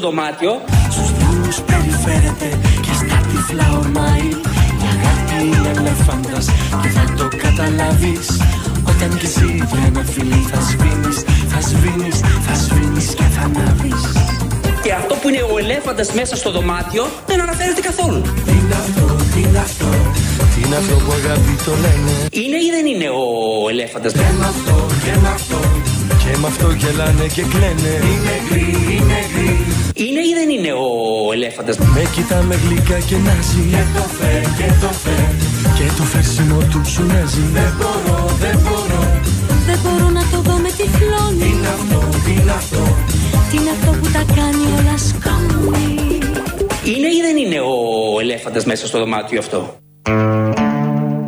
στο δωμάτιο. Στους δρόμους περιφέρεται και στα τυφλά ορμάει. Η αγάπη είναι ελέφαντας και θα το καταλάβεις. Όταν κι εσύ για ένα φιλί θα σβήνεις, θα σβήνεις, θα σβήνεις και θα ανάβεις. Και αυτό που είναι ο ελέφαντας μέσα στο δωμάτιο δεν αναφέρεται καθόλου. Τι είναι αυτό, τι είναι αυτό, τι είναι αυτό που αγάπη το λένε; Είναι ή δεν είναι ο ελέφαντας; Και με αυτό, και με αυτό, και με αυτό γελάνε και κλαίνε. Είναι γρή, είναι γρή. Είναι ή δεν είναι ο ελέφαντας; Με κοιτά με γλυκά και νάζει Και το φέρ, και το φέρ. Και το φέρσιμο του σου νάζει Δεν μπορώ, δεν μπορώ. Δεν μπορώ να το δω με τυφλώνει. Τι είναι αυτό, τι είναι αυτό; Τι είναι αυτό που τα κάνει όλα σκόνη Είναι ή δεν είναι ο ελέφαντας μέσα στο δωμάτιο αυτό;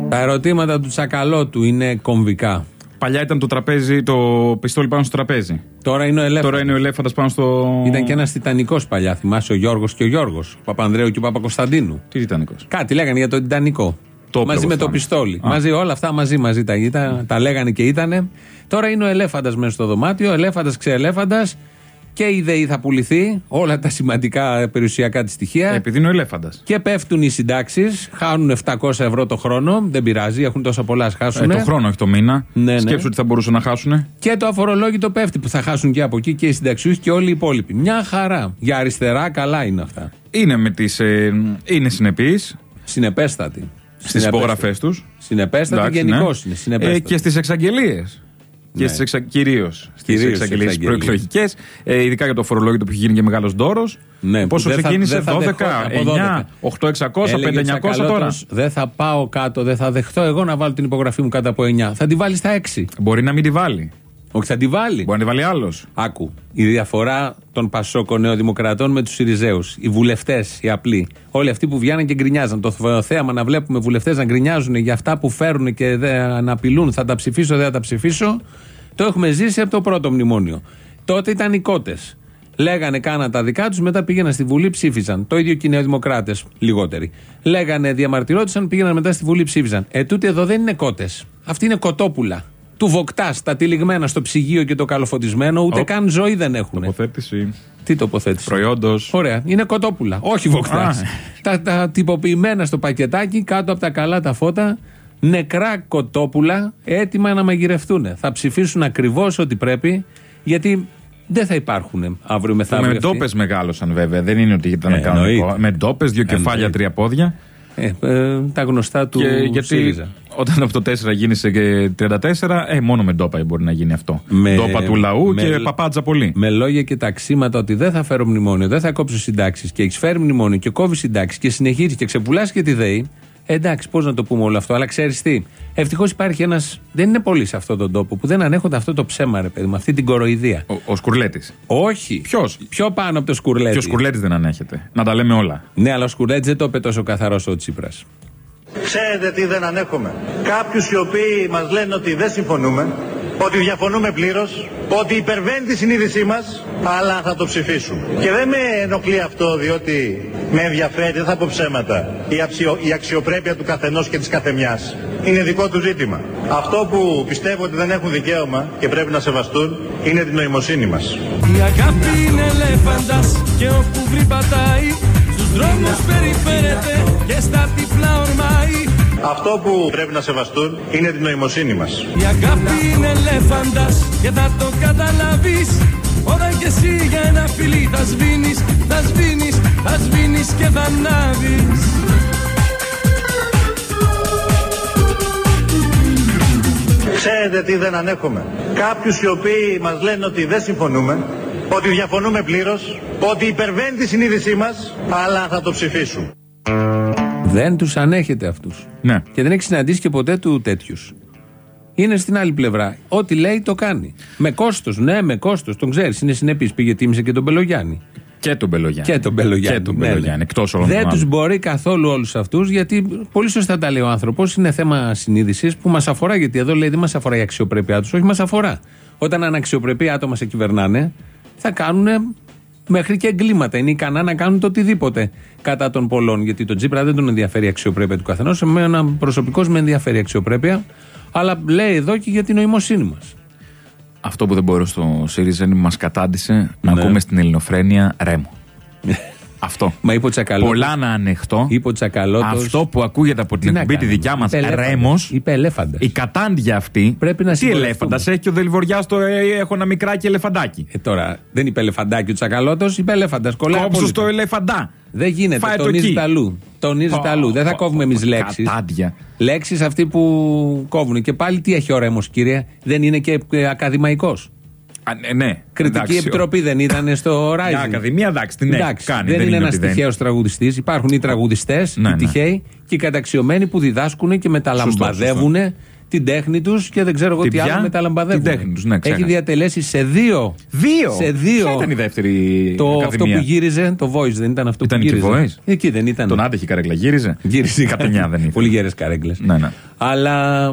Τα ερωτήματα του Τσακαλώτου είναι κομβικά. Παλιά ήταν το τραπέζι, το πιστόλι πάνω στο τραπέζι. Τώρα είναι ο ελέφαντας. Τώρα είναι ο ελέφαντα πάνω στο. Ήταν και ένας Τιτανικός παλιά. Θυμάσαι ο Γιώργος και ο Γιώργος. Ο Παπανδρέου και ο Παπακοσταντίνου. Τι Τιτανικός; Κάτι λέγανε για το Τιτανικό. Το όπλο μαζί με το φάμε. πιστόλι. Α. Μαζί όλα αυτά μαζί μαζί τα, τα, τα λέγανε και ήτανε. Τώρα είναι ο ελέφαντας μέσα στο δωμάτιο. Ελέφαντας ξεελέφαντας. Και η ΔΕΗ θα πουληθεί. Όλα τα σημαντικά περιουσιακά της στοιχεία. Επειδή είναι ο ελέφαντας. Και πέφτουν οι συντάξεις. Χάνουν 700 ευρώ το χρόνο. Δεν πειράζει. Έχουν τόσα πολλά. ας χάσουν. Ε, το χρόνο, όχι το μήνα. Ναι, ναι. Σκέψου ότι θα μπορούσαν να χάσουν. Και το αφορολόγητο πέφτει που θα χάσουν και από εκεί και οι συνταξιούχοι και όλοι οι υπόλοιποι. Μια χαρά. Για αριστερά καλά είναι αυτά. Είναι, με τις, ε, είναι συνεπείς Συνεπέστατη. στις υπογραφές τους. Συνεπέστατη γενικώς είναι. Συνεπέστατη. Ε, και στις εξαγγελίες. Και Ναι. στις εξα... κυρίως στις Κυρίως εξαγγελίες στις προεκλογικές. Ε, ειδικά για το φορολόγητο που έχει γίνει και μεγάλος δώρος. Ναι, Πόσο που δεν θα- ξεκίνησε, δεν θα 12, δεχώ- από 9, 800, Έλεγε ο 500 τώρα. Τσακαλώτος, Δεν θα πάω κάτω, δεν θα δεχτώ εγώ να βάλω την υπογραφή μου κάτω από 9. Θα τη βάλει στα 6. Μπορεί να μην τη βάλει. Όχι, θα τη βάλει. Μπορεί να τη βάλει άλλος. Άκου. Η διαφορά των Πασόκων Νεοδημοκρατών με τους Σιριζέους. Οι βουλευτές, οι απλοί. Όλοι αυτοί που βγαίνουν και γκρινιάζαν. Το θέαμα να βλέπουμε βουλευτές να γκρινιάζουν για αυτά που φέρουν και δεν να απειλούν. Θα τα ψηφίσω, δεν θα τα ψηφίσω. Το έχουμε ζήσει από το πρώτο μνημόνιο. Τότε ήταν οι κότες. Λέγανε, κάναν τα δικά τους, μετά πήγαιναν στη Βουλή, ψήφιζαν. Το ίδιο και οι Νεοδημοκράτες, λιγότεροι. Λέγανε, διαμαρτυρόντουσαν, πήγαιναν μετά στη Βουλή, ψήφιζαν. Ε, τούτοι εδώ δεν είναι κότες. Αυτοί είναι κοτόπουλα. Του βοκτάς, τα τυλιγμένα στο ψυγείο και το καλοφωτισμένο, ούτε Οπ. καν ζωή δεν έχουν. Τοποθέτηση Τι τοποθέτηση; προϊόντος. Ωραία, είναι κοτόπουλα, όχι βοκτάς. Α. τα, τα τυποποιημένα στο πακετάκι, κάτω από τα καλά τα φώτα, νεκρά κοτόπουλα, έτοιμα να μαγειρευτούν. Θα ψηφίσουν ακριβώς ό,τι πρέπει, γιατί δεν θα υπάρχουν αύριο μεθαύριο. Με αυτοί. ντόπες μεγάλωσαν βέβαια. Δεν είναι ότι ήταν Ε, κανονικό. εννοείται. Με ντόπες, δύο κεφάλια, Εννοείται. τρία πόδια. Ε, ε, τα γνωστά του Και γιατί ΣΥΡΙΖΑ. όταν από το 4 γίνει σε 34, ε, μόνο με ντόπα μπορεί να γίνει αυτό. Με- ντόπα του λαού με- και παπάτζα πολύ. Με λόγια και ταξίματα ότι δεν θα φέρω μνημόνιο, δεν θα κόψω συντάξεις και έχεις φέρει μνημόνιο και κόβεις συντάξεις και συνεχίζεις και ξεπουλάς και τη ΔΕΗ. Ε, εντάξει, πώς να το πούμε όλο αυτό, αλλά ξέρεις τι. Ευτυχώς υπάρχει ένας. Δεν είναι πολλοί σε αυτόν τον τόπο που δεν ανέχονται αυτό το ψέμα, ρε παιδί μου, αυτή την κοροϊδία. Ο, ο Σκουρλέτης. Όχι. Ποιος; Πιο πάνω από το σκουρλέτη. Και ο Σκουρλέτης δεν ανέχεται; Να τα λέμε όλα. Ναι, αλλά ο σκουρλέτης δεν το είπε τόσο καθαρός ο Τσίπρας. Ξέρετε τι δεν ανέχομαι. Κάποιους οι οποίοι μας λένε ότι δεν συμφωνούμε, ότι διαφωνούμε πλήρως, ότι υπερβαίνει τη συνείδησή μας, αλλά θα το ψηφίσουν. Και δεν με ενοχλεί αυτό διότι με ενδιαφέρει, δεν θα πω ψέματα, η, αξιο- η αξιοπρέπεια του καθενός και της καθεμιάς. Είναι δικό του ζήτημα. Αυτό που πιστεύω ότι δεν έχουν δικαίωμα και πρέπει να σεβαστούν είναι την νοημοσύνη μας. Η αγάπη είναι ελέφαντας και όπου βρει πατάει Στους δρόμους περιφέρεται και στα τυφλά ορμάει Αυτό που πρέπει να σεβαστούν είναι την νοημοσύνη μας. Η αγάπη είναι ελέφαντας και θα το καταλάβεις Όταν κι εσύ για ένα φιλί θα σβήνεις, θα σβήνεις, θα σβήνεις και θα ανάβεις Ξέρετε τι δεν ανέχομαι; Κάποιους οι οποίοι μας λένε ότι δεν συμφωνούμε, ότι διαφωνούμε πλήρως, ότι υπερβαίνει τη συνείδησή μας, αλλά θα το ψηφίσουν. Δεν τους ανέχεται αυτούς. Ναι. Και δεν έχει συναντήσει και ποτέ του τέτοιους. Είναι στην άλλη πλευρά. Ό,τι λέει το κάνει. Με κόστος, ναι, με κόστος. Τον ξέρεις, είναι συνεπής. Πήγε τίμησε και τον Μπελογιάννη. Και τον Μπελογιάννη. Και τον Μπελογιάννη. Και τον ναι, Μπελογιάννη. ναι. Εκτός όλων Δεν των τους άλλων. μπορεί καθόλου όλους αυτούς, γιατί πολύ σωστά τα λέει ο άνθρωπος. Είναι θέμα συνείδησης που μας αφορά. Γιατί εδώ λέει δεν μας αφορά η αξιοπρέπειά τους, όχι μας αφορά. Όταν αναξιοπρεπή άτομα σε κυβερνάνε, θα κάνουν μέχρι και εγκλήματα. Είναι ικανά να κάνουν το οτιδήποτε κατά των πολλών. Γιατί τον Τζίπρα δεν τον ενδιαφέρει η αξιοπρέπεια του καθενός. Εμένα προσωπικώ με ενδιαφέρει η αξιοπρέπεια. Αλλά λέει εδώ και για την νοημοσύνη μας. Αυτό που δεν μπορώ στο ΣΥΡΙΖΑ είναι που μας κατάντησε να Ναι. ακούμε στην ελληνοφρένεια ρέμο. Αυτό. Μα είπε ο Τσακαλώτος. Πολλά να ανεχτώ. Είπε ο Τσακαλώτος. Αυτό που ακούγεται από Τι την να εκπομπή τη κάνουμε; δικιά μας Είπε ελέφαντας. ρέμος. Είπε ελέφαντα. Η κατάντια αυτή. Πρέπει να Τι συμπορευτούμε. ελέφαντας έχει και ο Δελβοριά το ε, έχω ένα μικράκι ελεφαντάκι. Ε, τώρα δεν είπε ελεφαντάκι ο Τσακαλώτος, είπε ελέφαντας. Κολλάει Κόψω απόλυτα. στο ελεφαντά. Δεν γίνεται. Φάε το Τονίζεται εκεί. αλλού. Τονίζεται αλλού. Δεν θα πω, κόβουμε εμείς πω, λέξεις. κατάντια. Λέξεις αυτοί που κόβουν. Και πάλι τι έχει ο Ρέμος, κύριε; Δεν είναι και ε, ακαδημαϊκός. Α, ναι, ναι. Κριτική Εντάξει, επιτροπή δεν ήταν στο Rising. Μια ακαδημία, εντάξει, την έχει Εντάξει, κάνει. Δεν, δεν είναι είναι ένας ότι δεν. τυχαίος τραγουδιστής. Υπάρχουν οι τραγουδιστές, Ναι, οι ναι. τυχαίοι και οι καταξιωμένοι που διδάσκουν και μεταλαμπαδεύουν την τέχνη τους και δεν ξέρω εγώ Την τι ποια; άλλο μεταλαμπαδεύουν. Την τέχνη τους, ναι, Έχει ξέχασα. διατελέσει σε δύο. Δύο; Σε δύο. Ποια ήταν η δεύτερη Το, αυτό ακαδημία; που γύριζε, το voice δεν ήταν αυτό Ήταν που και γύριζε; Voice? Εκεί δεν ήταν. Τον άντεχε η καρέκλα, γύριζε; Γύριζε Κατενιά δεν Πολύ ήθελε. γέρες καρέγκλες. Ναι, ναι. Αλλά,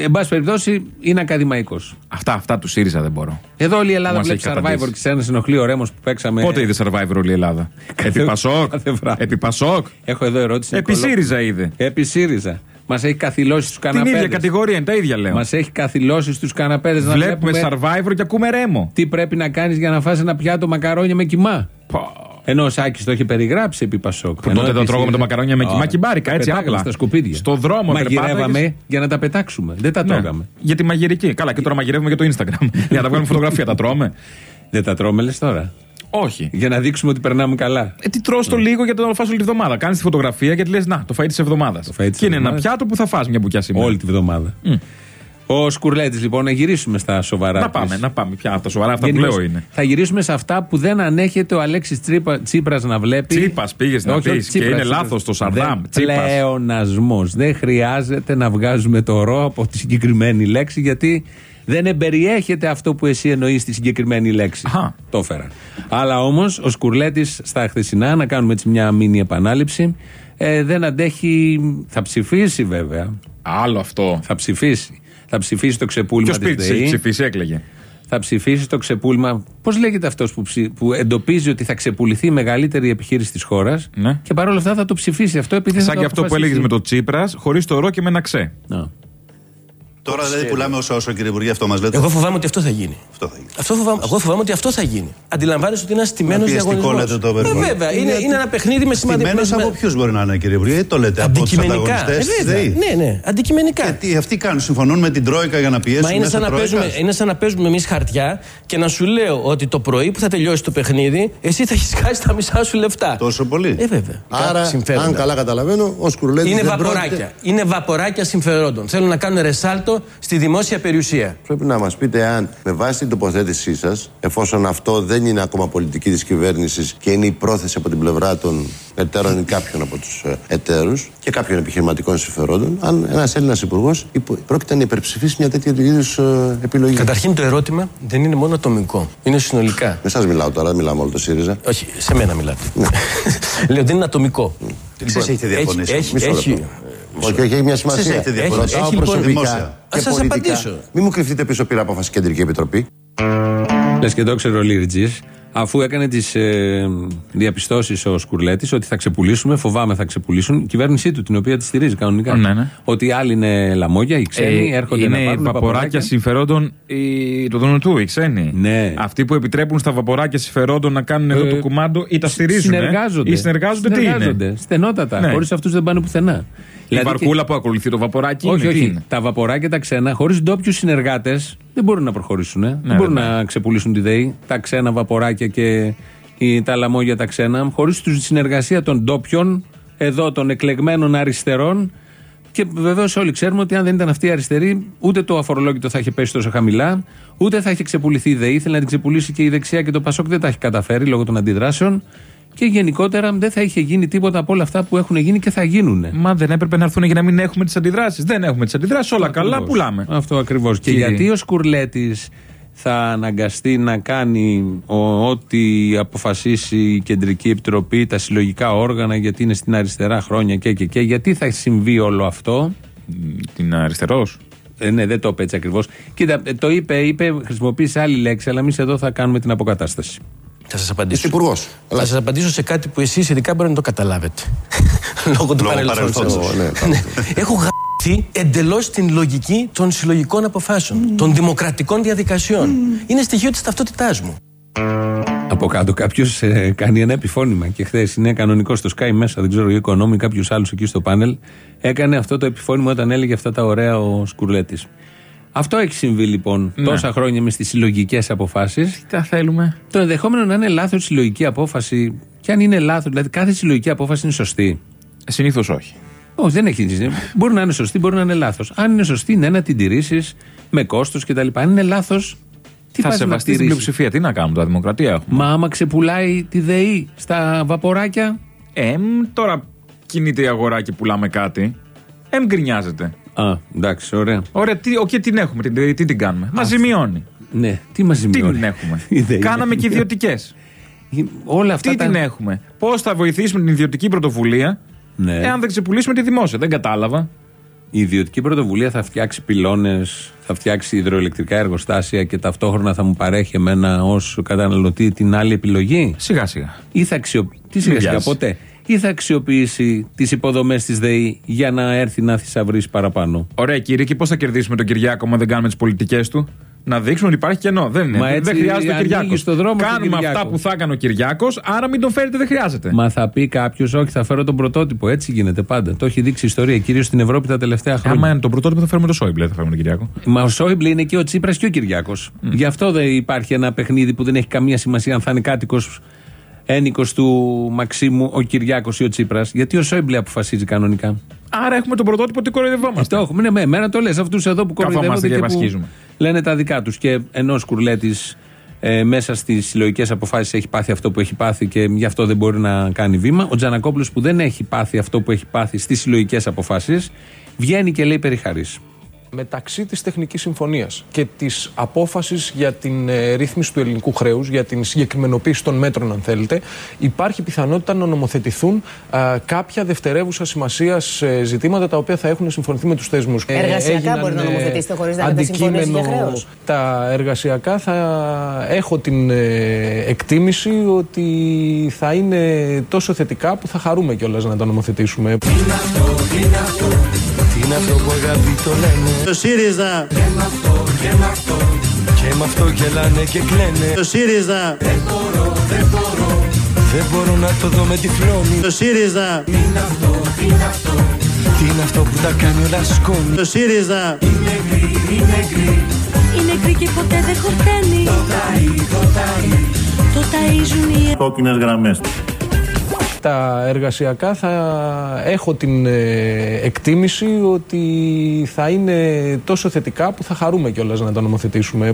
ε, εν πάση περιπτώσει, είναι ακαδημαϊκός. Αυτά, αυτά του ΣΥΡΙΖΑ δεν μπορώ. Εδώ όλη η Ελλάδα Μας βλέπει έχει survivor καταντήσει. και σε ένα ενοχλεί ο Ρέμο που παίξαμε. Πότε είδες survivor όλη η Ελλάδα; Επί Πασόκ. κάθε βράδυ. Επί Πασόκ. Έχω εδώ ερώτηση. Επί Νικολό. ΣΥΡΙΖΑ είδε. Επί ΣΥΡΙΖΑ. Μας έχει καθυλώσει τους Την καναπέδες. ίδια κατηγορία είναι, τα ίδια λέω. Μας έχει καθυλώσει στου καναπέδες να Βλέπουμε βλέπουμε survivor και ακούμε ρέμο. τι πρέπει να κάνεις για να φας ένα πιάτο μακαρόνια με κοιμά. Πω. Ενώ ο Σάκης το είχε περιγράψει επί Πασόκ. Που Ενώ τότε επί τα τρώγαμε ΣΥΡΙΖΑ- τα μακαρόνια με Α, κοιμά κυμπάρικα, τα έτσι πετάγαμε άγλα. Στα σκουπίδια. Στο δρόμο Μαγειρεύαμε περπάταγες. για να τα πετάξουμε. Δεν τα Ναι, τρώγαμε. Για τη μαγειρική. Καλά, και τώρα μαγειρεύουμε για το Instagram. για να τα βγάλουμε φωτογραφία, τα τρώμε. Δεν τα τρώμε, λες τώρα. Όχι. Για να δείξουμε ότι περνάμε καλά. Ε, τι τρως το λίγο για το φας όλη τη βδομάδα. Κάνεις τη φωτογραφία γιατί λες: Να, το φαΐ της εβδομάδας. φαΐ της Και είναι ένα εβδομάδας. πιάτο που θα φας μια μπουκιά σήμερα. Όλη τη βδομάδα. Ο Σκουρλέτης, λοιπόν, να γυρίσουμε στα σοβαρά. Να της. πάμε, να πάμε. Πια τα σοβαρά αυτά που Γενικώς, λέω είναι. Θα γυρίσουμε σε αυτά που δεν ανέχεται ο Αλέξης Τσίπρας να βλέπει. Τσίπας πήγες να Όχι, όχι, πεις και Τσίπρας, είναι Τσίπρας. λάθος το Σαρδάμ. Δεν- Τσίπας. Πλεονασμός. Δεν χρειάζεται να βγάζουμε το ρο από τη συγκεκριμένη λέξη γιατί δεν εμπεριέχεται αυτό που εσύ εννοείς στη συγκεκριμένη λέξη. Αχα. Το έφερα. Αλλά όμως ο Σκουρλέτης στα χθεσινά, να κάνουμε έτσι μια μήνυ επανάληψη, ε, δεν αντέχει. Θα ψηφίσει βέβαια. Άλλο αυτό. Θα ψηφίσει. Θα ψηφίσει το ξεπούλημα Ποιος της σπίτι ΔΕΗ έχει ψηφίσει, έκλαιγε. θα ψηφίσει το ξεπούλημα. Πώς λέγεται αυτός που, ψη- που εντοπίζει ότι θα ξεπουληθεί η μεγαλύτερη επιχείρηση της χώρας Ναι. και παρόλα αυτά θα το ψηφίσει αυτό επειδή θα Σαν το και αυτό που αποφασίσει. έλεγες με το Τσίπρας, χωρίς το ρο και με ένα ξέ. Να. Τώρα δηλαδή πουλάμε όσο όσο κύριε Υπουργέ, αυτό μας λέτε. Εγώ φοβάμαι ότι αυτό θα γίνει. Αυτό θα γίνει. Αυτό φοβάμαι, εγώ φοβάμαι ότι αυτό θα γίνει. Αντιλαμβάνεσαι ότι είναι ένας τιμένο πιεστικό διαγωνισμός. λέτε το περιβάλλον. βέβαια, είναι, είναι ένα παιχνίδι με σημαντικό. Στημένος από ποιους μπορεί να είναι κύριε Υπουργέ, το λέτε από τους Αντικειμενικά. ανταγωνιστές; Ε, τη βέβαια. ΔΕΗ. Ναι, ναι, αντικειμενικά. Γιατί αυτοί κάνουν, συμφωνούν με την Τρόικα για να πιέσουν. Μα είναι μέσα σαν, να Τρόικας; παίζουμε, είναι σαν να παίζουμε εμείς χαρτιά και να σου λέω ότι το πρωί που θα τελειώσει το παιχνίδι, εσύ θα έχεις χάσει τα μισά σου λεφτά. Τόσο πολύ. Ε, βέβαια. Άρα, Συμφέροντα. αν καλά καταλαβαίνω, ο Σκουρλέτης Είναι δεν βαποράκια. πρόκειται- Είναι βαποράκια συμφερόντων. Θέλουν να κάνουν ρεσάλτο στη δημόσια περιουσία. Πρέπει να μας πείτε αν με βάση την τοποθέτησή σας, εφόσον αυτό δεν είναι ακόμα πολιτική της κυβέρνησης και είναι η πρόθεση από την πλευρά των εταίρων ή κάποιων από τους ε, εταίρους και κάποιων επιχειρηματικών συμφερόντων, αν ένας Έλληνας υπουργός υπο- πρόκειται να υπερψηφίσει μια τέτοια του είδους ε, επιλογή. Καταρχήν το ερώτημα δεν είναι μόνο ατομικό. Είναι συνολικά. Με εσάς μιλάω τώρα, δεν μιλάμε όλο το ΣΥΡΙΖΑ. Όχι, σε μένα μιλάτε. Λέω δεν είναι ατομικό. Εσείς έχετε διαφωνήσει. Έχει, Μισό έχει, λεπτό. Όχι, όχι, έχει μια σημασία. Εσείς έχετε διαφωνήσει. Ρωτάω Έχει, λοιπόν, προσωπικά δημόσια. και Ας σας πολιτικά. απαντήσω. Μην μου κρυφτείτε πίσω πήρα απόφαση κεντρική επιτροπή. Λες και το ξέρω ο Λίριτζη, αφού έκανε τις ε, διαπιστώσεις ο Σκουρλέτης ότι θα ξεπουλήσουμε, φοβάμαι θα ξεπουλήσουν, η κυβέρνησή του, την οποία τη στηρίζει κανονικά. Ναι, ναι. Ότι οι άλλοι είναι λαμόγια, οι ξένοι, έρχονται είναι να πάρουν βαποράκια συμφερόντων οι- του Δουνουτού, οι ξένοι. Ναι. Αυτοί που επιτρέπουν στα βαποράκια συμφερόντων να κάνουν εδώ Ε, το κουμάντο ή τα στηρίζουν. ε, Συνεργάζονται. Ή συνεργάζονται, τι είναι; Στενότατα. Ναι. Χωρίς αυτούς δεν πάνε πουθενά. Η Δηλαδή βαρκούλα που ακολουθεί το βαποράκι Όχι, είναι, τι όχι. είναι; Τα βαποράκια τα ξένα, χωρίς ντόπιους συνεργάτες, δεν μπορούν να προχωρήσουν. ε. δεν ναι, μπορούν ναι. να ξεπουλήσουν τη ΔΕΗ. Τα ξένα βαποράκια και η- τα λαμόγια τα ξένα, χωρίς τη συνεργασία των ντόπιων, εδώ των εκλεγμένων αριστερών. Και βεβαίως όλοι ξέρουμε ότι αν δεν ήταν αυτή η αριστερή, ούτε το αφορολόγητο θα είχε πέσει τόσο χαμηλά, ούτε θα είχε ξεπουληθεί η ΔΕΗ. Ήθελε να την ξεπουλήσει και η δεξιά και το Πασόκ δεν τα έχει καταφέρει λόγω των αντιδράσεων. Και γενικότερα δεν θα είχε γίνει τίποτα από όλα αυτά που έχουν γίνει και θα γίνουν. Μα δεν έπρεπε να έρθουν για να μην έχουμε τις αντιδράσεις. Δεν έχουμε τις αντιδράσεις, όλα καλά, Ακριβώς. πουλάμε. Αυτό ακριβώς. Και Κύριε. γιατί ο Σκουρλέτης θα αναγκαστεί να κάνει ο- ό,τι αποφασίσει η Κεντρική Επιτροπή, τα συλλογικά όργανα, γιατί είναι στην αριστερά χρόνια και και και. Γιατί θα συμβεί όλο αυτό; Την αριστερός. Ε, ναι, δεν το είπε έτσι ακριβώς. Κοίτα, ε, το είπε, είπε, χρησιμοποίησε άλλη λέξη, αλλά εμείς εδώ θα κάνουμε την αποκατάσταση. Θα σας Είστε απαντήσω. υπουργός. Θα σας απαντήσω σε κάτι που εσείς ειδικά μπορεί να το καταλάβετε. Λόγω του Λόγω παρελθόντος. παρελθόντος. Ω, ναι, Ναι. Έχω γα... εντελώς την λογική των συλλογικών αποφάσεων, των δημοκρατικών διαδικασιών. Είναι στοιχείο της ταυτότητάς μου. Από κάτω κάποιος ε, κάνει ένα επιφώνημα και χθες είναι κανονικό στο Sky μέσα, δεν ξέρω, η οικονόμη, κάποιος άλλος εκεί στο πάνελ. Έκανε αυτό το επιφώνημα όταν έλεγε αυτά τα ωραία ο Σκουρλέτης. Αυτό έχει συμβεί λοιπόν Ναι. τόσα χρόνια με στις συλλογικές αποφάσεις. Τι τα θέλουμε. Το ενδεχόμενο να είναι λάθος συλλογική απόφαση, και αν είναι λάθος, δηλαδή κάθε συλλογική απόφαση είναι σωστή. Συνήθως όχι. Όχι, δεν έχει. Μπορεί να είναι σωστή, μπορεί να είναι λάθος. Αν είναι σωστή, ναι, να την τηρήσεις με κόστος κτλ. Αν είναι λάθος, τι θα πας να σεβαστεί την τηρήσεις; πλειοψηφία. Τι να κάνουμε, τα δημοκρατία έχουμε. Μα άμα ξεπουλάει τη ΔΕΗ στα βαποράκια; Εμ, τώρα κινείται η αγορά και πουλάμε κάτι. Εμ γκρινιάζετε. Α, εντάξει, ωραία. Ωραία, τι, οκ, την έχουμε, την, τι την κάνουμε; Μας ζημιώνει. Ναι, τι μας Τι ζημιώνει; την έχουμε; Η ΔΕΗ. Κάναμε και ιδιωτικές. Όλα αυτά Τι τα... την έχουμε; Πώς θα βοηθήσουμε την ιδιωτική πρωτοβουλία Ναι. εάν δεν ξεπουλήσουμε τη δημόσια. Δεν κατάλαβα. Η ιδιωτική πρωτοβουλία θα φτιάξει πυλώνες, θα φτιάξει υδροελεκτρικά εργοστάσια και ταυτόχρονα θα μου παρέχει εμένα ως καταναλωτή την άλλη επιλογή; Σιγά σιγά. Ή θα αξιοποιήσει. Τι σιγά σιγά, βιάζεις. ποτέ. Ή θα αξιοποιήσει τις υποδομές της ΔΕΗ για να έρθει να θησαυρίσει παραπάνω; Ωραία, κύριε, και πώς θα κερδίσουμε τον Κυριάκο άμα δεν κάνουμε τις πολιτικές του; Να δείξουμε ότι υπάρχει κενό. Δεν είναι. Μα έτσι δεν χρειάζεται ο ανοίγει Κυριάκος. στο δρόμο τον Κάνουμε Κυριάκο. αυτά που θα έκανε ο Κυριάκος, άρα μην τον φέρετε, δεν χρειάζεται. Μα θα πει κάποιος, Όχι, θα φέρω τον πρωτότυπο. Έτσι γίνεται πάντα. Το έχει δείξει η ιστορία, κυρίως στην Ευρώπη τα τελευταία χρόνια. Άμα είναι τον πρωτότυπο θα φέρουμε το Σόιμπλε, θα φέρουμε τον Κυριάκο. Μα ο Σόιμπλε είναι και ο Τσίπρας και ο Κυριάκος. Γι' αυτό δεν υπάρχει ένα παιχνίδι που δεν έχει καμία σημασία αν θα είναι κάτοικος ένικος του Μαξίμου ο Κυριάκος ή ο Τσίπρας. Γιατί ο Σόιμπλε αποφασίζει κανονικά. Άρα έχουμε τον πρωτότυπο ότι κοροϊδευόμαστε. Αυτό έχουμε. Ναι, με εμένα το λες. Αυτούς εδώ που Καθόμαστε κοροϊδεύονται και και που βασχίζουμε. Λένε τα δικά τους. Και ενώ Κουρλέτης ε, μέσα στις συλλογικές αποφάσεις έχει πάθει αυτό που έχει πάθει και γι' αυτό δεν μπορεί να κάνει βήμα. Ο Τζανακόπουλος που δεν έχει πάθει αυτό που έχει πάθει στις συλλογικές αποφάσεις βγαίνει και λέει περιχαρής. Μεταξύ της τεχνικής συμφωνίας και της απόφασης για την ε, ρύθμιση του ελληνικού χρέους, για την συγκεκριμενοποίηση των μέτρων αν θέλετε, υπάρχει πιθανότητα να νομοθετηθούν α, κάποια δευτερεύουσα σημασία ζητήματα τα οποία θα έχουν συμφωνηθεί με τους θεσμούς. Ε, Εργασιακά έγιναν, μπορεί να ε, νομοθετήσετε χωρίς να έχετε συμφωνήσει για αντικείμενο- χρέος. Τα εργασιακά θα έχω την ε, εκτίμηση ότι θα είναι τόσο θετικά που θα χαρούμε κιόλας να τα νομοθετήσουμε. Τι είναι αυτό που αγάπη το λένε. Το ΣΥΡΙΖΑ, Και με αυτό γελάνε και κλαίνε. Το ΣΥΡΙΖΑ, Δεν μπορώ να το δω με τη φλόνη το ΣΥΡΙΖΑ, Τι είναι αυτό που τα κάνει όλα σκόνη. Το ΣΥΡΙΖΑ. Είναι νεκρή και ποτέ δεν χορταίνει. Το ταΐζουν οι Κόκκινες γραμμές. Τα εργασιακά θα έχω την ε, εκτίμηση ότι θα είναι τόσο θετικά που θα χαρούμε κιόλας να τα νομοθετήσουμε.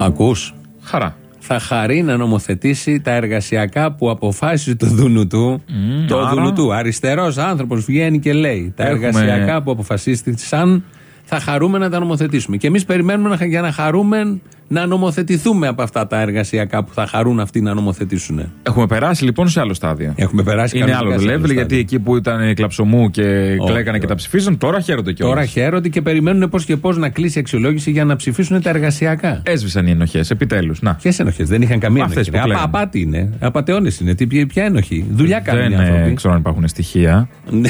Ακούς; Χαρά. Θα χαρεί να νομοθετήσει τα εργασιακά που αποφάσισε το δούνου του. το άρα- δούνου του. Αριστερός άνθρωπος βγαίνει και λέει. Τα Έχουμε- εργασιακά που αποφασίστηκαν θα χαρούμε να τα νομοθετήσουμε. Και εμείς περιμένουμε να, για να χαρούμε να νομοθετηθούμε από αυτά τα εργασιακά που θα χαρούν αυτοί να νομοθετήσουν. Έχουμε περάσει λοιπόν σε άλλο στάδιο. Έχουμε περάσει Είναι κανονικά άλλο σε το άλλο level στάδιο. γιατί εκεί που ήταν κλαψομού και κλέκανε όχι. και τα ψηφίζαν, τώρα χαίρονται κιόλας. Τώρα χαίρονται και περιμένουν πώς και πώς να κλείσει η αξιολόγηση για να ψηφίσουν τα εργασιακά. Έσβησαν οι ενοχές, επιτέλους. Να. Ποιες ενοχές, δεν είχαν καμία Αυτές ενοχή. που Απα, κλαίνουν. απάτη είναι. Απαταιώνε είναι. Τι, ποια, ποια ενοχή. Δουλειά κάνουν Δεν οι ε, άνθρωποι. ξέρω αν υπάρχουν στοιχεία. Ναι.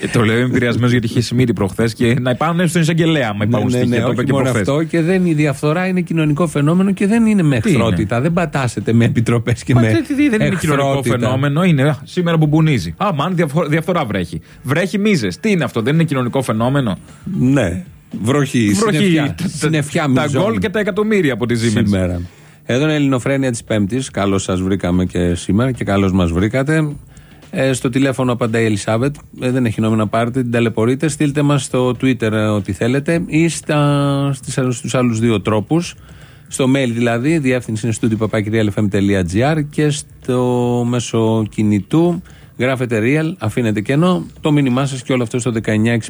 Ε, το λέω επηρεασμένο γιατί είχε σημείωτη προχθές και να υπάρχουν στον εισαγγελέα. Μα υπάρχουν ναι, ναι, στοιχεία. ναι, το είπα όχι και μόνο προχθές. αυτό και δεν, η διαφθορά είναι κοινωνικό φαινόμενο και δεν είναι με Τι είναι; εχθρότητα. Δεν πατάσετε με επιτροπές και Μα με. τι- τι- δεν είναι κοινωνικό εχθρότητα. φαινόμενο, είναι α, σήμερα μπουμπουνίζει. Α, μαν διαφο- διαφθορά βρέχει. Βρέχει μίζες. Τι είναι αυτό, δεν είναι κοινωνικό φαινόμενο; Ναι. Βροχή, Βροχή. συννεφιά, Τα- συννεφιά Τα μιζών γκολ και τα εκατομμύρια από τη Siemens. σήμερα. Εδώ είναι η Ελληνοφρένεια της Πέμπτης. Καλώς σας βρήκαμε και σήμερα και καλώς μας βρήκατε. Ε, στο τηλέφωνο απαντάει η Ελισάβετ. Ε, δεν έχει νόημα να πάρετε, την ταλαιπωρείτε. Στείλτε μας στο Twitter ε, ό,τι θέλετε ή στα, στις, στους άλλους δύο τρόπους. Στο mail δηλαδή, διεύθυνση είναι studio.papakirialfm.gr και στο μέσο κινητού γράφετε real, αφήνετε κενό, το μήνυμά σας και όλο αυτό στο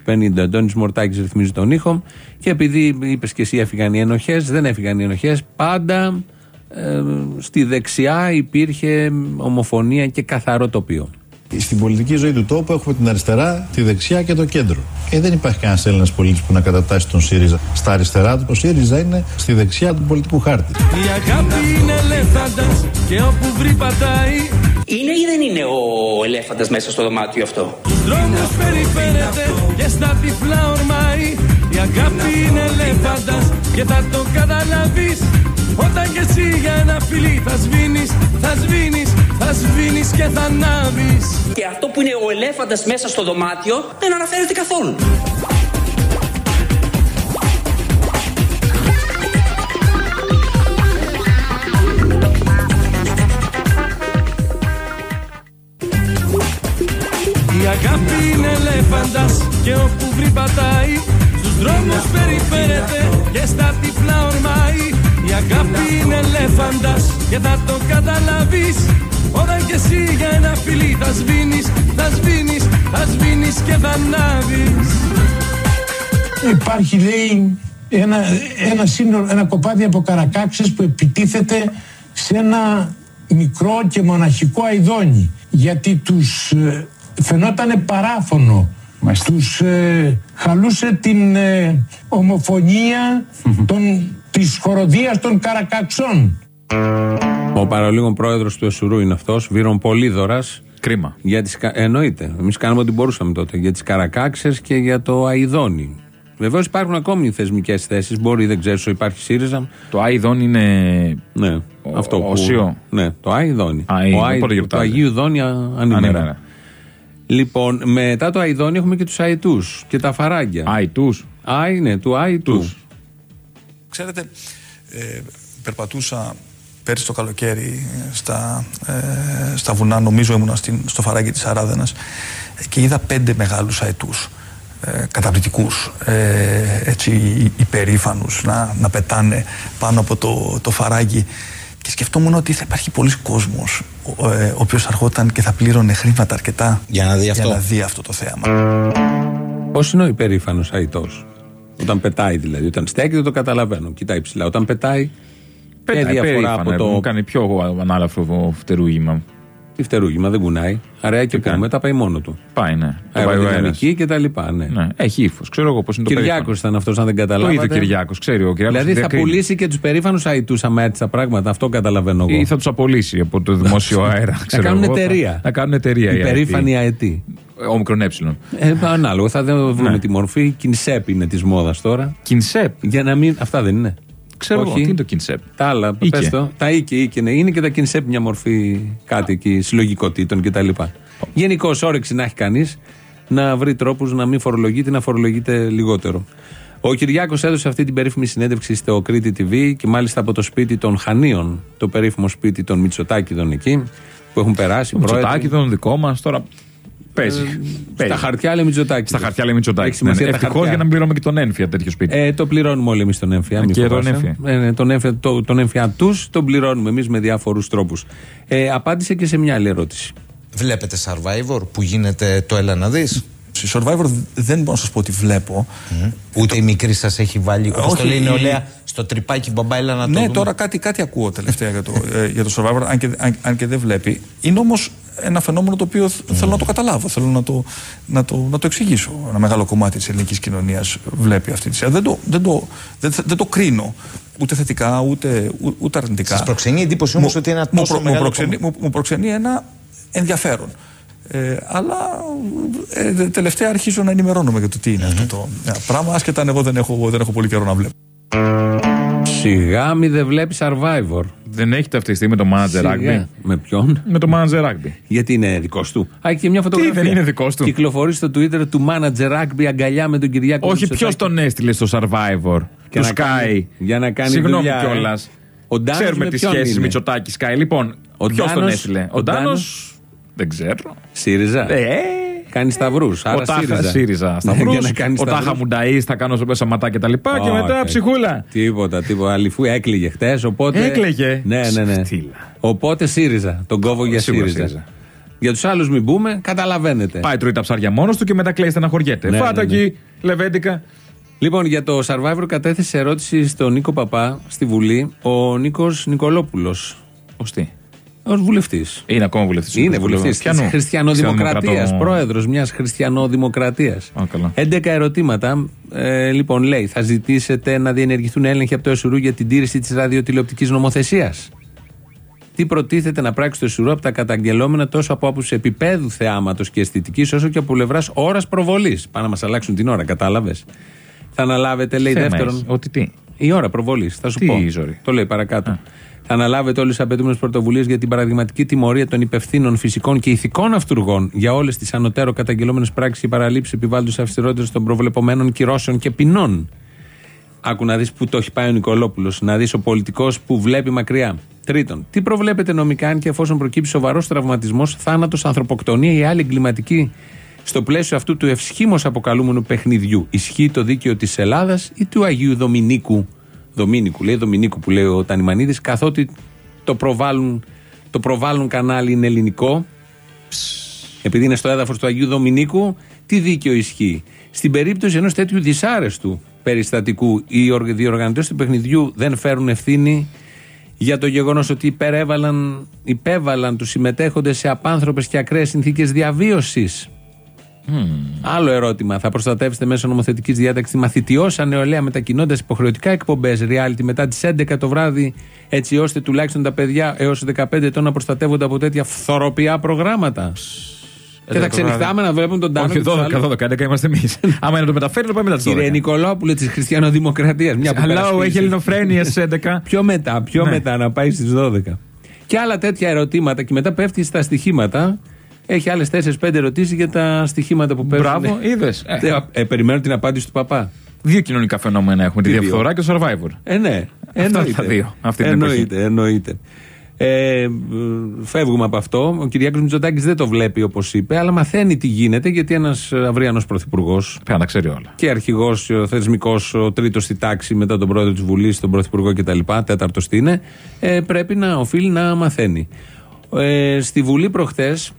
19650. Αντώνης Μορτάκης ρυθμίζει τον ήχο. Και επειδή είπες και εσύ έφυγαν οι ενοχές, δεν έφυγαν οι ενοχές. Πάντα ε, στη δεξιά υπήρχε ομοφωνία και καθαρό τοπίο. Στην πολιτική ζωή του τόπου έχουμε την αριστερά, τη δεξιά και το κέντρο. Και δεν υπάρχει κανένας Έλληνας πολίτης που να κατατάσσει τον ΣΥΡΙΖΑ στα αριστερά του. Ο ΣΥΡΙΖΑ είναι στη δεξιά του πολιτικού χάρτη. Η αγάπη είναι ελέφαντας και όπου βρει πατάει Είναι ή δεν είναι ο ελέφαντας μέσα στο δωμάτιο αυτό; δρόμους περιφέρεται και στα τυφλά ορμάει Η αγάπη είναι ελέφαντας και θα το καταλαβείς όταν κι εσύ για ένα φιλί θα σβήνεις, θα σβήνεις, θα σβήνεις και θα ανάβεις. Και αυτό που είναι ο ελέφαντας μέσα στο δωμάτιο δεν αναφέρεται καθόλου. Η αγάπη είναι ελέφαντας και όπου βρει πατάει Στους δρόμους περιφέρεται και στα τυφλά ορμάει. Η αγάπη είναι ελέφαντας και θα το καταλάβεις Όταν κι εσύ για ένα φιλί θα σβήνεις, θα σβήνεις, θα σβήνεις και θα ανάβεις. Υπάρχει λέει ένα, ένα, σύνολο, ένα κοπάδι από καρακάξες που επιτίθεται σε ένα μικρό και μοναχικό αηδόνι γιατί τους ε, φαινότανε παράφωνο. Τους ε, χαλούσε την ε, ομοφωνία των, της χοροδίας των καρακαξών Ο παραλίγων πρόεδρος του Εσουρού είναι αυτός, Βύρον Πολύδωρας. Κρίμα. Για τις, κα- εννοείται. Εμείς κάναμε ό,τι μπορούσαμε τότε. Για τις καρακάξες και για το Αιδόνι. Βεβαίως υπάρχουν ακόμη θεσμικές θέσεις. Μπορεί, δεν ξέρω, υπάρχει ΣΥΡΙΖΑ. Το Άιδον είναι. Ναι, αυτό που. Όσιο; Ναι, το Αιδόνι. Αΐ, Ο πότε Άι- το γιορτάζει. Αγίου Δόνια ανήμερα. Ανήμερα. Λοιπόν, μετά το Αιδόνι έχουμε και τους Αιτού και τα φαράγγια. Αιτού. Άι, ναι, του Αιτού. Ξέρετε, ε, περπατούσα πέρσι το καλοκαίρι ε, στα, ε, στα βουνά, νομίζω ήμουνα στην, στο φαράγγι της Αράδενας ε, και είδα πέντε μεγάλους αετούς, ε, καταπληκτικούς, ε, έτσι υ- υπερήφανους να, να πετάνε πάνω από το, το φαράγγι και σκεφτόμουν ότι θα υπάρχει πολλοί κόσμος ο, ε, ο οποίος αρχόταν και θα πλήρωνε χρήματα αρκετά Για να δει αυτό. για να δει αυτό το θέαμα. Πώς είναι ο υπερήφανος Αιτό. Όταν πετάει δηλαδή. Όταν στέκεται το καταλαβαίνω. Κοιτάει ψηλά. Όταν πετάει. Πέταει ποια διαφορά περήφανα, από το. Μου κάνει πιο ανάλαφρο φτερούγημα. Τι φτερούγημα δεν κουνάει. Άρα και που μετά πάει μόνο του. Πάει, ναι. Το πάει ο Αεροδυναμική και τα λοιπά. Ναι. Ναι, έχει ύφος. Ξέρω εγώ πώς είναι το Κυριάκος περήφανο. ήταν αυτός, αν δεν Το καταλάβατε. είδε ο Κυριάκος. Ξέρει ο Κυριάκος. Δηλαδή θα πουλήσει και τους περήφανους αιτού άμα έτσι τα πράγματα. Αυτό καταλαβαίνω εγώ. Ή θα τους απολύσει από το δημόσιο αέρα. Θα ξέρω κάνουν εγώ. εταιρεία. Θα κάνουν εταιρεία. οι Υπερήφανη αετοί. αετή. Όμικρον ε. Ε, ανάλογο, θα δεν βρούμε Ναι. τη μορφή. Κινσέπ είναι της μόδας τώρα. Κινσέπ. Για να μην. Αυτά δεν είναι. Ξέρω εγώ, Όχι. τι είναι το κινσέπ. Τα άλλα, Ίκε. πες το. Τα οίκε, οίκε, ναι. Είναι και τα κινσέπ μια μορφή κάτι εκεί, συλλογικότητων κτλ. Γενικώ όρεξη να έχει κανείς να βρει τρόπους να μην φορολογείται, να φορολογείται λιγότερο. Ο Κυριάκος έδωσε αυτή την περίφημη συνέντευξη στο Κρήτη TV και μάλιστα από το σπίτι των Χανίων, το περίφημο σπίτι των Μητσοτάκηδων εκεί, που έχουν περάσει. Το πρόεδροι. Μητσοτάκι τον δικό μας τώρα. Παίζει. Παίζει. Στα χαρτιά λέει Μητσοτάκη. Στα χαρτιά λέει Μητσοτάκη. Έχει σημασία τα Ευτυχώς χαρτιά. για να μην πληρώνουμε και τον έμφυα τέτοιο σπίτι. Ε, το πληρώνουμε όλοι εμείς τον έμφυα. μην και τον φοβάσαι. έμφυα. Ε, ναι, τον έμφυα, το, τον έμφυα τους τον πληρώνουμε εμείς με διάφορους τρόπους. Ε, απάντησε και σε μια άλλη ερώτηση. Βλέπετε Survivor που γίνεται το έλα να δεις; Στη Survivor δεν μπορώ να σας πω ότι βλέπω. Ούτε η μικρή σας έχει βάλει, όπως το Όχι, λέει η η- νεολαία, στο τρυπάκι μπαμπά, έλα να το ναι, δούμε. τώρα κάτι, κάτι ακούω τελευταία για το, ε, για το Survivor, αν και, αν, αν και δεν βλέπει. Είναι όμως ένα φαινόμενο το οποίο θ- θέλω να το καταλάβω, θέλω να το, να το, να το εξηγήσω. Ένα μεγάλο κομμάτι της ελληνικής κοινωνίας βλέπει αυτή τη σειρά. Δεν το, δεν, το, δεν, δεν το κρίνω ούτε θετικά ούτε, ού- ούτε αρνητικά. Σας προξενεί εντύπωση όμως Μου- ότι ένα μου τόσο μου μεγάλο προξενεί, μου, μου προξενεί ένα ενδιαφέρον. Ε, αλλά ε, δε- τελευταία αρχίζω να ενημερώνομαι για το τι ειναι αυτό το ε, πράγμα, άσχετα αν εγώ δεν έχω, δεν έχω πολύ καιρό να βλέπω. Σιγά μη δεν βλέπεις survivor. Δεν έχει ταυτιστεί με το manager Σιγά. rugby; Με ποιον; Με το manager rugby. Γιατί είναι δικός του; Α, έχει και μια φωτογραφία. δεν είναι δικός του; Κυκλοφορεί στο Twitter του manager rugby αγκαλιά με τον Κυριάκο. Όχι, Μητσοτάκη. ποιος τον έστειλε στο Survivor. Και του να Sky; κάνει- για να κάνει Συγγνώμη δουλειά, ε. κιόλας. Ο Ντάνος Ξέρουμε με τι ποιον σχέση είναι; Μητσοτάκη Sky. Λοιπόν, Ο ποιος τον Ντάνος- έστειλε; ο Ο Ντάνο. Ντάνος- Δεν ξέρω. ΣΥΡΙΖΑ. Ε, Κάνει σταυρούς. ο Τάχα ΣΥΡΙΖΑ. Σταυρούς, Για να κάνει Ο Τάχα σταυρούς. Μουνταή θα κάνω σε σαματά και τα λοιπά. Και Όχι, μετά όχι. ψυχούλα. Τίποτα, τίποτα. Αληθού έκλειγε χτες. Οπότε... Έκλαιγε. Ναι, ναι, ναι. Φτύλα. Οπότε ΣΥΡΙΖΑ. Τον κόβω για Σίγουρα ΣΥΡΙΖΑ. ΣΥΡΙΖΑ. Για τους άλλους μην μπούμε, καταλαβαίνετε. Πάει τρώει τα ψάρια μόνος του και μετά κλαίει στεναχωριέται. Ναι, Φάτα ναι, ναι. εκεί, λεβέντικα. Λοιπόν, για το Survivor κατέθεσε ερώτηση στον Νίκο Παπά στη Βουλή ο Νίκος Νικολόπουλος. Ω τι; Ω βουλευτής. Είναι ακόμα βουλευτής. Είναι βουλευτής της Χριστιανοδημοκρατίας. Πρόεδρος μιας Χριστιανοδημοκρατίας. 11 ερωτήματα. Ε, λοιπόν, λέει, θα ζητήσετε να διενεργηθούν έλεγχοι από το ΕΣΟΡΟΥ για την τήρηση της ραδιοτηλεοπτικής νομοθεσίας; τι προτίθεται να πράξει το Σουρό από τα καταγγελόμενα τόσο από άποψη επίπεδου θεάματος και αισθητικής, όσο και από πλευράς ώρας προβολής; Πάνε να μας αλλάξουν την ώρα, κατάλαβες; Θα αναλάβετε, λέει Θέμα δεύτερον. έχει. Ότι τι; Η ώρα προβολής, θα σου Τι πω. η ζωή; Το λέει παρακάτω. Θα αναλάβετε όλες τις απαιτούμενες πρωτοβουλίες για την παραδειγματική τιμωρία των υπευθύνων φυσικών και ηθικών αυτούργων για όλες τις ανωτέρω καταγγελόμενες πράξεις και παραλήψει επιβάλλοντας αυστηρότερε των προβλεπωμένων κυρώσεων και ποινών. Άκου να δεις που το έχει πάει ο Νικολόπουλος, να δεις ο πολιτικός που βλέπει μακριά. Τρίτον, τι προβλέπετε νομικά αν και εφόσον προκύψει σοβαρός τραυματισμός, θάνατος, ανθρωποκτονία ή άλλη εγκληματική στο πλαίσιο αυτού του ευσχήμως αποκαλούμενου παιχνιδιού. Ισχύει το δίκαιο της Ελλάδας ή του Αγίου Δομηνίκου; Δομήνικου, λέει Δομηνίκου που λέει ο Τανιμανίδης, καθότι το προβάλλουν, το προβάλλουν κανάλι είναι ελληνικό. Επειδή είναι στο έδαφος του Αγίου Δομηνίκου, τι δίκαιο ισχύει. Στην περίπτωση ενός τέτοιου δυσάρεστου περιστατικού, οι οργ- διοργανωτές του παιχνιδιού δεν φέρουν ευθύνη για το γεγονός ότι υπερέβαλαν, υπέβαλαν τους συμμετέχοντες σε απάνθρωπες και ακραίες συνθήκες διαβίωσης. Άλλο ερώτημα. Θα προστατεύσετε μέσω νομοθετικής διάταξης τη μαθητιώσα νεολαία μετακινώντας υποχρεωτικά εκπομπές reality μετά τις 11 το βράδυ, έτσι ώστε τουλάχιστον τα παιδιά έως 15 ετών να προστατεύονται από τέτοια φθοροπιά προγράμματα; Και θα ξενυχτάμε να βλέπουμε τον Τάνο. Όχι, και τους 12, άλλους. 12, 11 είμαστε εμείς. Άμα είναι να το μεταφέρει, το πάμε μετά τις 12. Κύριε Νικολόπουλε της Χριστιανοδημοκρατίας. Μια που Αλλά περασπίζεις. έχει ελληνοφρένειε 11. Πιο μετά, πιο Ναι. μετά να πάει στις 12. Και άλλα τέτοια ερωτήματα και μετά πέφτει στα στοιχήματα. Έχει άλλες 4-5 ερωτήσεις για τα στοιχήματα που πέφτουν. Μπράβο, είδες. Ε, ε, περιμένω την απάντηση του παπά. Δύο κοινωνικά φαινόμενα έχουμε. Τη Τι δύο; διαφθορά και το survivor. Ε, ναι. Αυτά εννοείται. τα δύο, αυτή την εποχή. εννοείται, εννοείται. Ε, ε, φεύγουμε από αυτό. Ο Κυριάκος Μητσοτάκης δεν το βλέπει όπως είπε, αλλά μαθαίνει τι γίνεται γιατί ένας αυριανός πρωθυπουργός Πρέπει να ξέρει όλα. και αρχηγός θεσμικός, ο τρίτος στη τάξη μετά τον πρόεδρο της Βουλής, τον πρωθυπουργό κτλ. Τέταρτος τι είναι, ε, πρέπει να οφείλει να μαθαίνει. Ε, στη Βουλή προχθές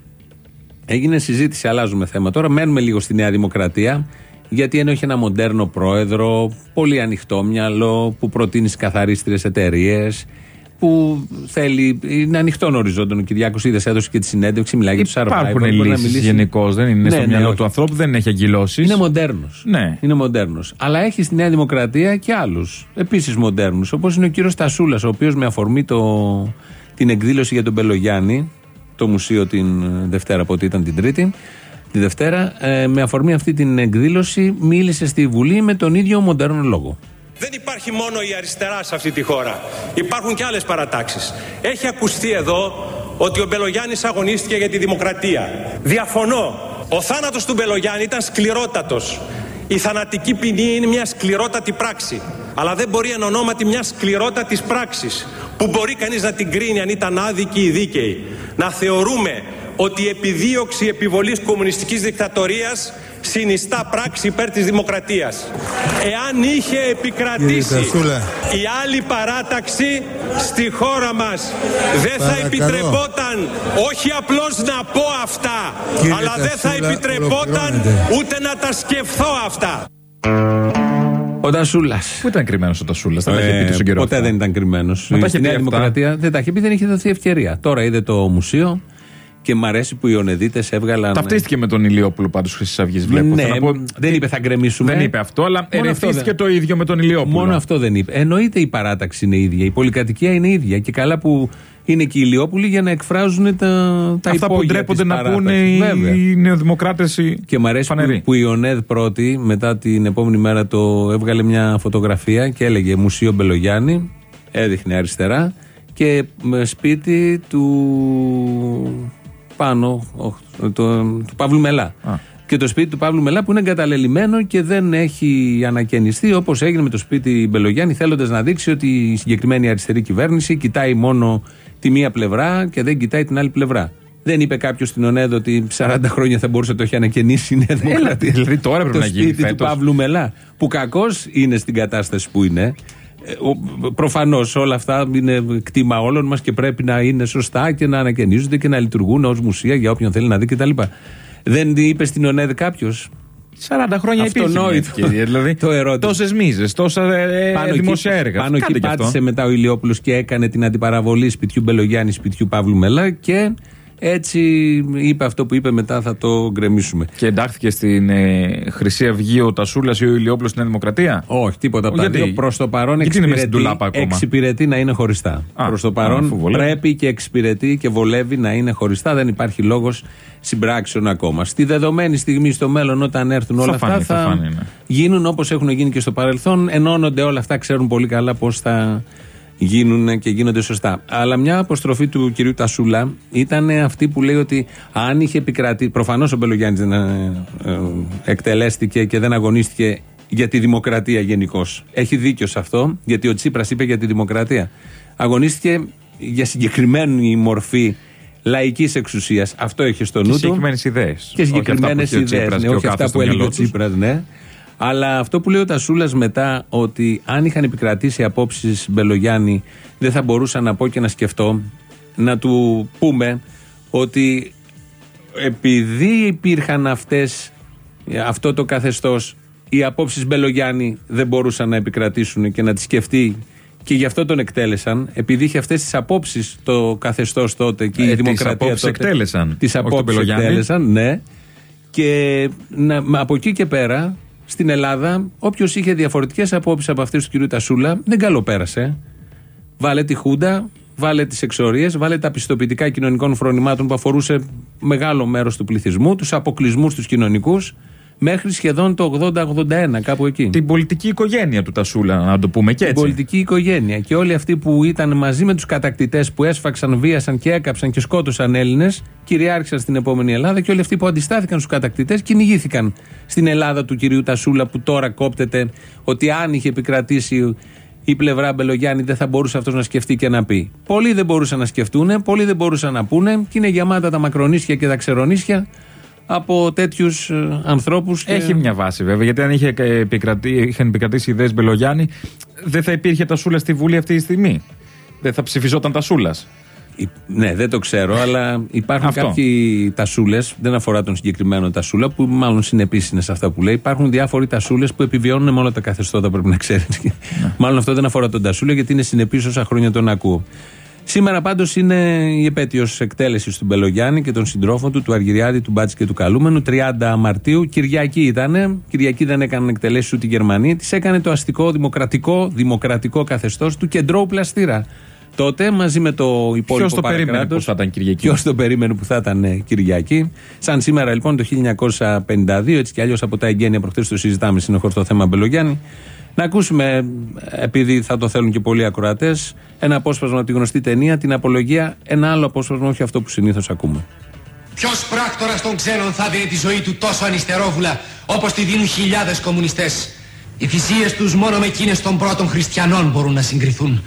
έγινε συζήτηση, αλλάζουμε θέμα τώρα. Μένουμε λίγο στη Νέα Δημοκρατία, γιατί ενώ έχει ένα μοντέρνο πρόεδρο, πολύ ανοιχτό μυαλό, που προτείνει καθαρίστριες εταιρείες, που θέλει. Είναι ανοιχτόν οριζόντων. Ο Κυριάκος είδες, έδωσε και τη συνέντευξη, μιλάει για τους Υπάρχουν survivor, μπορεί να λύσεις μιλήσει- γενικώς. Δεν είναι Ναι, στο ναι, μυαλό όχι. του ανθρώπου, δεν έχει αγκυλώσει. Είναι μοντέρνος. Ναι. Είναι μοντέρνος. Αλλά έχει στη Νέα Δημοκρατία και άλλους επίσης μοντέρνους. Όπως είναι ο κύριος Τασούλα, ο οποίος με αφορμή το, την εκδήλωση για τον Πελογιάννη, το μουσείο την Δευτέρα, από ό,τι ήταν την Τρίτη, τη Δευτέρα, ε, με αφορμή αυτή την εκδήλωση μίλησε στη Βουλή με τον ίδιο μοντέρνο λόγο. Δεν υπάρχει μόνο η αριστερά σε αυτή τη χώρα. Υπάρχουν και άλλες παρατάξεις. Έχει ακουστεί εδώ ότι ο Μπελογιάννης αγωνίστηκε για τη δημοκρατία. Διαφωνώ. Ο θάνατος του Μπελογιάννη ήταν σκληρότατος. Η θανατική ποινή είναι μια σκληρότατη πράξη. Αλλά δεν μπορεί εν ονόματι μια σκληρότατης πράξης που μπορεί κανείς να την κρίνει αν ήταν άδικη ή δίκαιη. Να θεωρούμε ότι η επιδίωξη επιβολής κομμουνιστικής δικτατορίας συνιστά πράξη υπέρ της δημοκρατίας. Εάν είχε επικρατήσει η άλλη παράταξη στη χώρα μας δεν θα Παρακαλώ. επιτρεπόταν όχι απλώς να πω αυτά Κύριε αλλά δεν θα Τασούλα, επιτρεπόταν ολοκληρώνεται. ούτε να τα σκεφτώ αυτά. Ο Τασούλα. Πού ήταν κρυμμένος ο Τασούλα, θα τα είχε πει τόσο καιρό. Ε, ποτέ αυτά. δεν ήταν κρυμμένος. Μα τα είχε Στη πει Νέα αυτά. Δημοκρατία δεν τα είχε πει, δεν είχε δοθεί ευκαιρία. Τώρα είδε το μουσείο και μ' αρέσει που οι Ονεδίτε έβγαλαν. Ταυτίστηκε με τον Ηλιόπουλο πάντως Χρυσής Αυγής, βλέπω. Ναι, Θέλω να πω- δεν είπε θα γκρεμίσουμε. Δεν είπε αυτό, αλλά Μόνο ερεθίστηκε αυτό το ίδιο με τον Ηλιόπουλο. Μόνο αυτό δεν είπε. Εννοείται η παράταξη είναι ίδια. Η πολυκατοικία είναι ίδια. Και καλά που είναι και οι Ηλιόπουλοι για να εκφράζουν τα, τα Αυτά που υπόγεια ντρέπονται της να παράταξης. πούνε οι, Βέβαια. οι νεοδημοκράτε. Και μ' αρέσει που, που η ΟΝΕΔ πρώτη, μετά την επόμενη μέρα, το έβγαλε μια φωτογραφία και έλεγε Μουσείο Μπελογιάννη. Έδειχνε αριστερά. Και με σπίτι του πάνω, οχ, το, του Παύλου Μελά. Και το σπίτι του Παύλου Μελά που είναι εγκαταλελειμμένο και δεν έχει ανακαινιστεί όπως έγινε με το σπίτι Μπελογιάννη, θέλοντας να δείξει ότι η συγκεκριμένη αριστερή κυβέρνηση κοιτάει μόνο τη μία πλευρά και δεν κοιτάει την άλλη πλευρά. Δεν είπε κάποιος στην ΟΝΕΔ ότι 40 χρόνια θα μπορούσε να το έχει ανακαινήσει η Νέα Δημοκρατία. δηλαδή τώρα πρέπει το να γίνει σπίτι του φέτος. Παύλου Μελά. Που κακώ είναι στην κατάσταση που είναι. Προφανώς όλα αυτά είναι κτήμα όλων μας και πρέπει να είναι σωστά και να ανακαινίζονται και να λειτουργούν ως μουσεία για όποιον θέλει να δει κτλ. Δεν είπε στην ΟΝΕΔ κάποιος; 40 χρόνια υπήρχε μια Αυτονόητο. ευκαιρία, δηλαδή. το ερώτημα. Τόσες μίζες, τόσα ε, Πάνω δημόσια εκεί, έργα. Πάνω Κάντε εκεί και αυτό. πάτησε μετά ο Ηλιόπουλος και έκανε την αντιπαραβολή σπιτιού Μπελογιάννη, σπιτιού Παύλου Μελά και Έτσι είπε αυτό που είπε, μετά θα το γκρεμίσουμε. Και εντάχθηκε στην ε, Χρυσή Αυγή ο Τασούλας ή ο Ηλιόπλο στην Δημοκρατία; Όχι, τίποτα από τα δύο. Προς το παρόν Γιατί είναι μέσα εξυπηρετεί, στην τουλάπα ακόμα; εξυπηρετεί να είναι χωριστά. Προς το παρόν αφού βολεύει. πρέπει και εξυπηρετεί και βολεύει να είναι χωριστά. Δεν υπάρχει λόγος συμπράξεων ακόμα. Στη δεδομένη στιγμή στο μέλλον, όταν έρθουν όλα Θα φανεί, αυτά, θα θα, φανεί, ναι. γίνουν όπως έχουν γίνει και στο παρελθόν. Ενώνονται όλα αυτά, ξέρουν πολύ καλά πώς θα γίνουν και γίνονται σωστά. Αλλά μια αποστροφή του κυρίου Τασούλα ήταν αυτή που λέει ότι αν είχε επικρατεί. Προφανώς ο Μπελογιάννης δεν ε, ε, εκτελέστηκε και δεν αγωνίστηκε για τη δημοκρατία γενικώς. Έχει δίκιο σε αυτό, γιατί ο Τσίπρας είπε για τη δημοκρατία. Αγωνίστηκε για συγκεκριμένη μορφή λαϊκής εξουσίας. Αυτό είχε στο νου Και του. συγκεκριμένες ιδέες. Και συγκεκριμένες ιδέες. Ναι, όχι αυτά που έλεγε ο Τσίπρας, ναι. Αλλά αυτό που λέει ο Τασούλας μετά, ότι αν είχαν επικρατήσει απόψεις Μπελογιάννη, δεν θα μπορούσα να πω και να σκεφτώ, να του πούμε ότι επειδή υπήρχαν αυτές, αυτό το καθεστώς, οι απόψεις Μπελογιάννη δεν μπορούσαν να επικρατήσουν και να τις σκεφτεί και γι' αυτό τον εκτέλεσαν. Επειδή είχε αυτές τις απόψεις το καθεστώς τότε και η Ε, τις δημοκρατία απόψεις τότε. εκτέλεσαν, Τις όχι τον απόψεις Μπελογιάννη. εκτέλεσαν, ναι. Και να, μα από εκεί και πέρα, στην Ελλάδα, όποιος είχε διαφορετικές απόψεις από αυτές του κυρίου Τασούλα, δεν καλοπέρασε. Βάλε τη Χούντα, βάλε τις εξορίες, βάλε τα πιστοποιητικά κοινωνικών φρονημάτων που αφορούσε μεγάλο μέρος του πληθυσμού, τους αποκλεισμούς τους κοινωνικούς, μέχρι σχεδόν το 80-81, κάπου εκεί. Την πολιτική οικογένεια του Τασούλα, να το πούμε και Την έτσι. πολιτική οικογένεια. Και όλοι αυτοί που ήταν μαζί με τους κατακτητές που έσφαξαν, βίασαν και έκαψαν και σκότωσαν Έλληνες, κυριάρχησαν στην επόμενη Ελλάδα. Και όλοι αυτοί που αντιστάθηκαν στους κατακτητές κυνηγήθηκαν στην Ελλάδα του κυρίου Τασούλα, που τώρα κόπτεται ότι αν είχε επικρατήσει η πλευρά Μπελογιάννη δεν θα μπορούσε αυτός να σκεφτεί και να πει. Πολλοί δεν μπορούσαν να σκεφτούν, πολλοί δεν μπορούσαν να πούνε και είναι γεμάτα τα μακρονίσια και τα ξερονίσια από τέτοιους ανθρώπους. Έχει μια βάση βέβαια, γιατί αν είχε επικρατεί, είχαν επικρατήσει ιδέες Μπελογιάννη, δεν θα υπήρχε Τασούλα στη Βουλή αυτή τη στιγμή. Δεν θα ψηφιζόταν Τασούλα. Ναι, δεν το ξέρω, αλλά υπάρχουν Αυτό. κάποιοι τασούλε, δεν αφορά τον συγκεκριμένο τασούλα, που μάλλον συνεπείς είναι σε αυτά που λέει. Υπάρχουν διάφοροι τασούλε που επιβιώνουν με όλα τα καθεστώτα, πρέπει να ξέρετε. Ναι. μάλλον αυτό δεν αφορά τον τασούλα, γιατί είναι συνεπή όσα χρόνια τον ακούω. Σήμερα πάντως είναι η επέτειος εκτέλεσης του Μπελογιάννη και των συντρόφων του, του Αργυριάδη, του Μπάτση και του Καλούμενου, 30 Μαρτίου. Κυριακή ήταν. Κυριακή δεν έκαναν εκτελέσεις ούτε η Γερμανία. Τη έκανε το αστικό δημοκρατικό, δημοκρατικό καθεστώς του κεντρώου πλαστήρα. Τότε μαζί με το υπόλοιπο Ποιος το περίμενε παρακράτος. που θα ήταν Κυριακή; Ποιος το περίμενε που θα ήταν ε, Κυριακή; Σαν σήμερα λοιπόν το 1952, έτσι κι αλλιώς από τα εγγένεια προχθές το συζητάμε, συνεχώς το θέμα Μπελογιάννη. Να ακούσουμε, ε, επειδή θα το θέλουν και πολλοί ακροατές, ένα απόσπασμα από τη γνωστή ταινία, την απολογία, ένα άλλο απόσπασμα, όχι αυτό που συνήθως ακούμε. Ποιος πράκτορας των ξένων θα δίνει τη ζωή του τόσο ανιστερόβουλα όπως τη δίνουν χιλιάδες κομμουνιστές; Οι θυσίες τους μόνο με εκείνες των πρώτων χριστιανών μπορούν να συγκριθούν.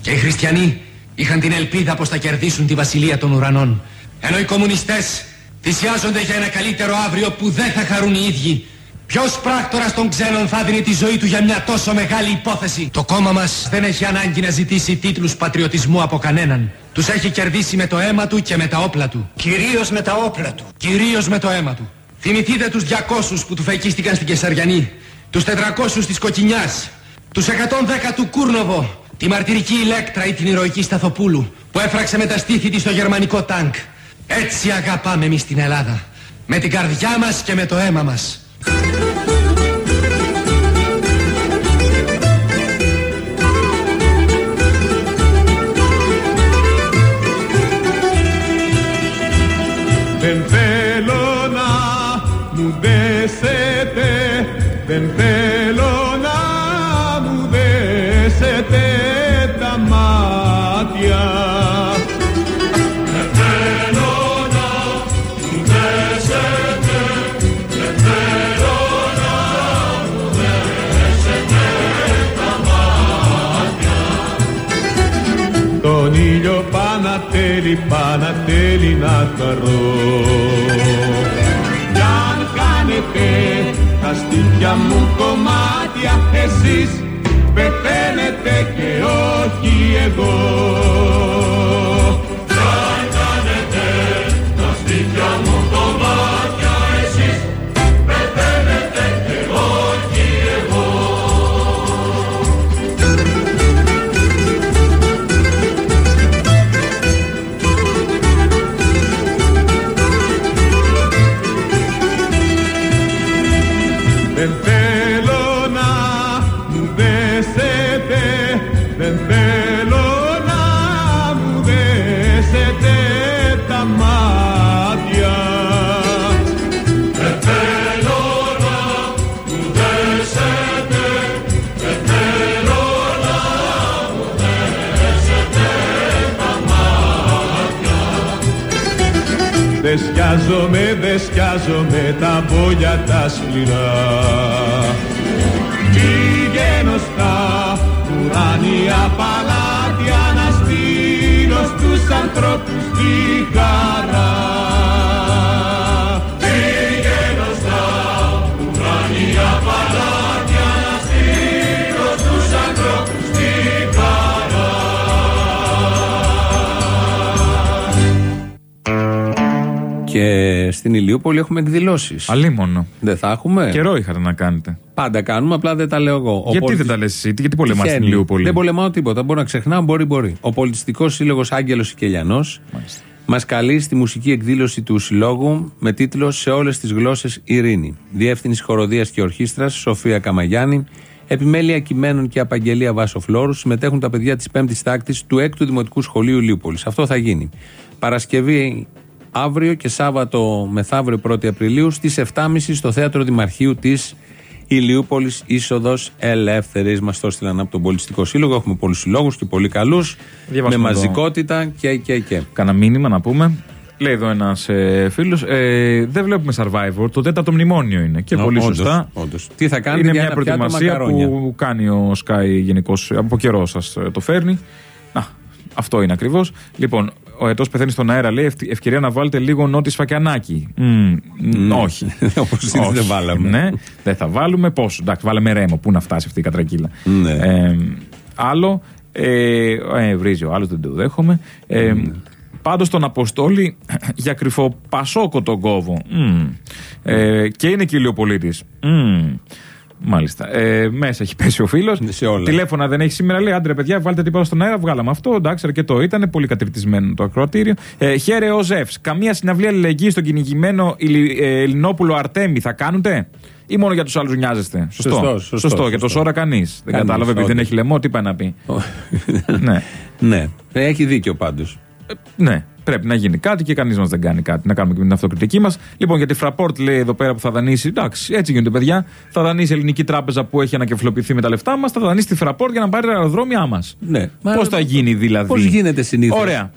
Και οι χριστιανοί είχαν την ελπίδα πως θα κερδίσουν τη βασιλεία των ουρανών. Ενώ οι κομμουνιστές θυσιάζονται για ένα καλύτερο αύριο που δεν θα χαρούν οι ίδιοι. Ποιος πράκτορας των ξένων θα δίνει τη ζωή του για μια τόσο μεγάλη υπόθεση; Το κόμμα μας δεν έχει ανάγκη να ζητήσει τίτλους πατριωτισμού από κανέναν. Τους έχει κερδίσει με το αίμα του και με τα όπλα του. Κυρίως με τα όπλα του. Κυρίως με το αίμα του. Θυμηθείτε τους 200 που του φεκίστηκαν στην Κεσαριανή. Τους 400 της Κοκκινιάς. Τους 110 του Κούρνοβο. Τη μαρτυρική ηλέκτρα ή την ηρωική Σταθοπούλου που έφραξε με τα στήθη της στο γερμανικό τάγκ. Έτσι αγαπάμε εμείς την Ελλάδα. Με την καρδιά μας και με το αίμα μας. Δεν θέλω να μου δέσετε, δεν θέλω χαρώ Κι αν κάνετε τα στήθια μου κομμάτια Εσείς πεθαίνετε και όχι εγώ στην Ηλιούπολη έχουμε εκδηλώσεις. Αλίμονο. Δεν θα έχουμε; Καιρό είχατε να κάνετε. Πάντα κάνουμε, απλά δεν τα λέω εγώ. Ο γιατί πολιτι- δεν τα λες εσύ, γιατί πολεμάς στην Τυχαίνει. Ηλιούπολη. Δεν πολεμάω τίποτα. Μπορεί να ξεχνάω, μπορεί, μπορεί. Ο Πολιτιστικός Σύλλογος Άγγελος Οικελιανό μας καλεί στη μουσική εκδήλωση του Συλλόγου με τίτλο Σε όλες τις γλώσσες Ειρήνη. Διεύθυνση Χοροδίας και Ορχήστρας Σοφία Καμαγιάννη. Επιμέλεια κειμένων και απαγγελία Βάσο Φλόρους συμμετέχουν τα παιδιά της 5η τάκτης του 6ου Δημοτικού Σχολείου Ηλιούπολη. Αυτό θα γίνει. Παρασκευή αύριο και Σάββατο μεθαύριο 1η Απριλίου στις 7.30 στο θέατρο Δημαρχείου της Ηλιούπολης είσοδος ελεύθερης. Μας το έστειλαν από τον Πολιτιστικό Σύλλογο. Έχουμε πολλούς συλλόγους και πολύ καλούς. Με Διαβάσαμε εδώ. μαζικότητα και, και, και. Κάνα μήνυμα να πούμε. Λέει εδώ ένας ε, φίλος, ε, δεν βλέπουμε survivor. Το τέταρτο μνημόνιο είναι. Και Ω, πολύ όντως, σωστά. όντως. Τι θα κάνετε Είναι για μια ένα πιάτο προετοιμασία μακαρόνια; που κάνει ο Sky γενικώ από καιρό σας το φέρνει. Να, αυτό είναι ακριβώς. Λοιπόν, ο Ετός πεθαίνει στον αέρα, λέει ευ- ευκαιρία να βάλετε λίγο νότι σφακιανάκι. Μμ, μ, όχι. Όπως Όχι. δεν βάλαμε. Ναι, δεν θα βάλουμε. Πόσο. Εντάξει, βάλαμε ρέμο. Πού να φτάσει αυτή η κατρακύλα. Ναι. Ε, άλλο. Ε, ε, βρίζει ο άλλος, δεν το δέχομαι. Ε, Ναι. Πάντως τον Αποστόλη για κρυφό πασόκο τον κόβω. Μμ. Ε, και είναι και ηλιοπολίτης. Μάλιστα. Ε, μέσα έχει πέσει ο φίλος. Τηλέφωνα δεν έχει σήμερα. Λέει άντρε, παιδιά, βάλτε τίποτα στον αέρα. Βγάλαμε αυτό. Εντάξει, αρκετό ήταν. Πολύ κατηρτισμένο το ακροατήριο. Ε, χαίρε ο Ζεφ. Καμία συναυλία αλληλεγγύης στον κυνηγημένο Ηλι- ε, Ελληνόπουλο Αρτέμι θα κάνετε. Ή μόνο για τους άλλους νοιάζεστε; Σωστό. Σωστό, σωστό, Για το Σόρα κανείς. Δεν Κανείς, κατάλαβε επειδή δεν όντως. έχει λαιμό, τι πάει να πει. ναι. Ναι. Έχει δίκιο πάντως. Ναι, πρέπει να γίνει κάτι και κανείς μας δεν κάνει κάτι. Να κάνουμε και με την αυτοκριτική μας. Λοιπόν, για τη Fraport λέει εδώ πέρα που θα δανείσει. Εντάξει, έτσι γίνονται παιδιά. Θα δανείσει η ελληνική τράπεζα που έχει ανακεφλοποιηθεί με τα λεφτά μας. Θα δανείσει τη Fraport για να πάρει τα αεροδρόμια μας. Ναι. Πώς θα γίνει δηλαδή; Πώς γίνεται συνήθως; Ωραία.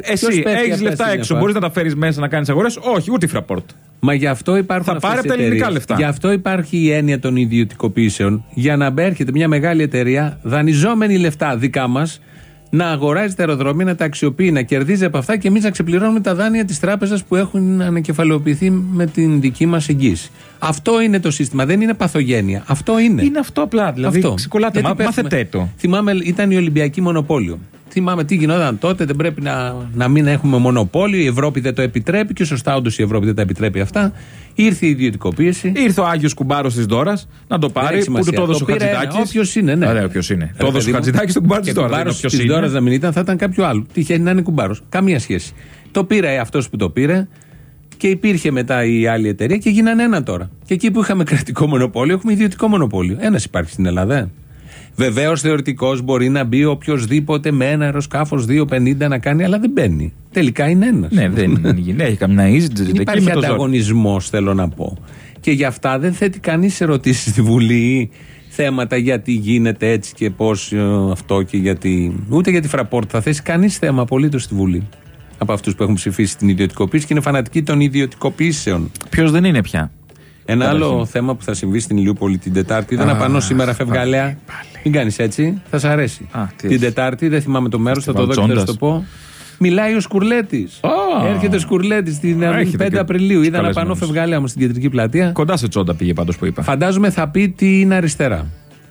Εσύ Ποιος πέφτει έχεις από τα λεφτά σύννεφα; έξω, μπορείς να τα φέρεις μέσα να κάνεις αγορές; Όχι, ούτε η Fraport. Μα γι' αυτό υπάρχουν Θα αυτές πάρει οι από τα ελληνικά εταιρείες. λεφτά. Γι' αυτό υπάρχει η έννοια των ιδιωτικοποιήσεων. Για να έρχεται μια μεγάλη εταιρεία, δανειζόμενη λεφτά δικά μας, να αγοράζει τα αεροδρόμια, να τα αξιοποιεί, να κερδίζει από αυτά και εμείς να ξεπληρώνουμε τα δάνεια της τράπεζας που έχουν ανακεφαλαιοποιηθεί με την δική μας εγγύηση. Αυτό είναι το σύστημα. Δεν είναι παθογένεια. Αυτό είναι. Είναι αυτό απλά. Δηλαδή, Αυτό. ξεκολλάτε. Γιατί Μα- πέφτουμε- μάθετε το. Θυμάμαι, ήταν η Ολυμπιακή Μονοπόλιο. Θυμάμαι τι γινόταν τότε, δεν πρέπει να, να μην έχουμε μονοπόλιο. Η Ευρώπη δεν το επιτρέπει και σωστά όντως η Ευρώπη δεν τα επιτρέπει αυτά. Ήρθε η ιδιωτικοποίηση. Ήρθε ο Άγιος Κουμπάρος της Δώρας να το πάρει. Που του το έδωσε ο Χατζηδάκης. Όποιος είναι, ναι. Ωραία, ποιο είναι. Το έδωσε ο Χατζηδάκης στον κουμπάρο της Δώρας. Κουμπάρο Ποιο τη Δώρα είναι. να μην ήταν, θα ήταν κάποιο άλλο. Τυχαίνει να είναι κουμπάρος. Καμία σχέση. Το πήρε αυτός που το πήρε και υπήρχε μετά η άλλη εταιρεία και γίνανε ένα τώρα. Και εκεί που είχαμε κρατικό μονοπόλιο, έχουμε ιδιωτικό μονοπόλιο. Ένας υπάρχει στην Ελλάδα. Ε. Βεβαίως θεωρητικός μπορεί να μπει οποιοδήποτε με ένα αεροσκάφος 250 να κάνει, αλλά δεν μπαίνει. Τελικά είναι ένας. Ναι, δεν είναι. Έχει καμιά easy Δεν εκεί υπάρχει με το ζόρι. ανταγωνισμός, θέλω να πω. Και γι' αυτά δεν θέτει κανείς ερωτήσεις στη Βουλή ή θέματα γιατί γίνεται έτσι και πώς αυτό και γιατί. Ούτε για τη Φραπόρτ θα θέσει κανείς θέμα απολύτως στη Βουλή. Από αυτούς που έχουν ψηφίσει την ιδιωτικοποίηση και είναι φανατικοί των ιδιωτικοποιήσεων. Ποιος δεν είναι πια; Ένα Καταρχήν. άλλο θέμα που θα συμβεί στην Ηλιούπολη την Τετάρτη. Ήταν Α, απανώ σήμερα φευγαλέα. Μην κάνεις έτσι, θα σ' αρέσει. τι την Τετάρτη, δεν θυμάμαι το μέρος, θα το δω και θα Τσόντας. σου το πω. Μιλάει ο Σκουρλέτης. Έρχεται ο Σκουρλέτης την Έχετε 5 και Απριλίου. Είδα ένα καλεσμένους. πανό φευγαλέα μου στην κεντρική πλατεία. Κοντά σε τσόντα πήγε πάντως που είπα. Φαντάζομαι θα πει τι είναι αριστερά.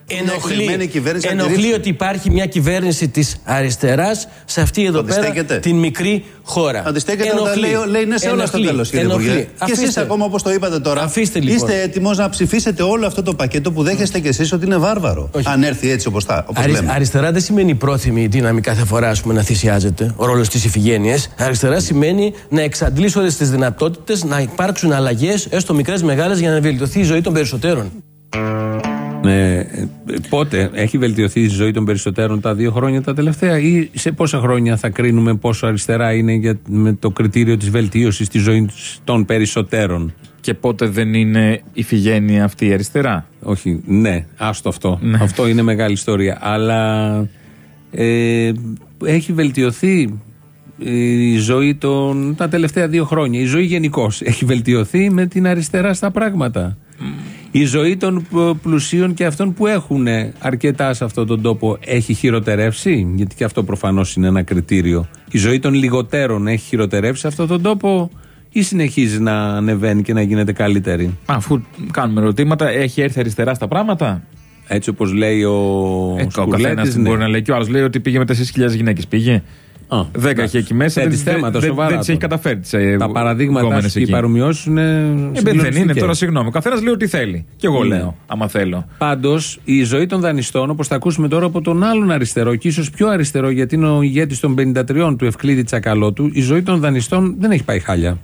Ενοχλεί, ενοχλεί ότι υπάρχει μια κυβέρνηση της αριστεράς σε αυτή εδώ πέρα Αντιστέκεται. την μικρή χώρα. Αντιστέκεται όταν Ενοχλεί. λέει, λέει ναι σε όλα στο Ενοχλεί. τέλος, κύριε Ενοχλεί. Υπουργέ. Και εσείς, Αφήστε. ακόμα όπως το είπατε τώρα, Αφήστε, λοιπόν. είστε έτοιμος να ψηφίσετε όλο αυτό το πακέτο που δέχεστε κι εσείς ότι είναι βάρβαρο. Αν έρθει έτσι όπως Αρι- λέμε. αριστερά δεν σημαίνει πρόθυμη δύναμη κάθε φορά ας πούμε, να θυσιάζεται ο ρόλος της ηφηγένεια. Αριστερά σημαίνει να εξαντλήσει όλε τι δυνατότητες να υπάρξουν αλλαγές, έστω μικρές μεγάλες, για να βελτιωθεί η ζωή των περισσότερων. Ε, ε, πότε; Έχει βελτιωθεί η ζωή των περισσότερων τα δύο χρόνια τα τελευταία ή σε πόσα χρόνια θα κρίνουμε πόσο αριστερά είναι για, με το κριτήριο της βελτίωσης της ζωής των περισσότερων; Και πότε δεν είναι ηφηγένεια αυτή η αριστερά; Όχι, ναι, άστο αυτό. Αυτό είναι μεγάλη ιστορία. Αλλά ε, έχει βελτιωθεί η ζωή των, τα τελευταία δύο χρόνια, η ζωή γενικώς έχει βελτιωθεί με την αριστερά στα πράγματα. Η ζωή των πλουσίων και αυτών που έχουν αρκετά σε αυτόν τον τόπο έχει χειροτερεύσει, γιατί και αυτό προφανώς είναι ένα κριτήριο. Η ζωή των λιγότερων έχει χειροτερεύσει σε αυτόν τον τόπο ή συνεχίζει να ανεβαίνει και να γίνεται καλύτερη; Αφού κάνουμε ερωτήματα, έχει έρθει αριστερά στα πράγματα. Έτσι όπως λέει ο ε, Ο καθένας ναι. μπορεί να λέει και ο άλλος λέει ότι πήγε με 4.000 γυναίκες. Πήγε. Δέκα έχει εκεί μέσα. Θέτει θέματα δεν, σοβαρά. Δεν τι έχει καταφέρει. Ε, τα παραδείγματα και οι παρομοιώσει είναι. Ε, δεν είναι τώρα, συγγνώμη. Ο καθένας λέει ό,τι θέλει. Και εγώ ναι. λέω, άμα θέλω. Πάντως, η ζωή των δανειστών, όπως θα ακούσουμε τώρα από τον άλλον αριστερό, και ίσως πιο αριστερό, γιατί είναι ο ηγέτης των 53 του Ευκλήδη Τσακαλώτου, η ζωή των δανειστών δεν έχει πάει χάλια.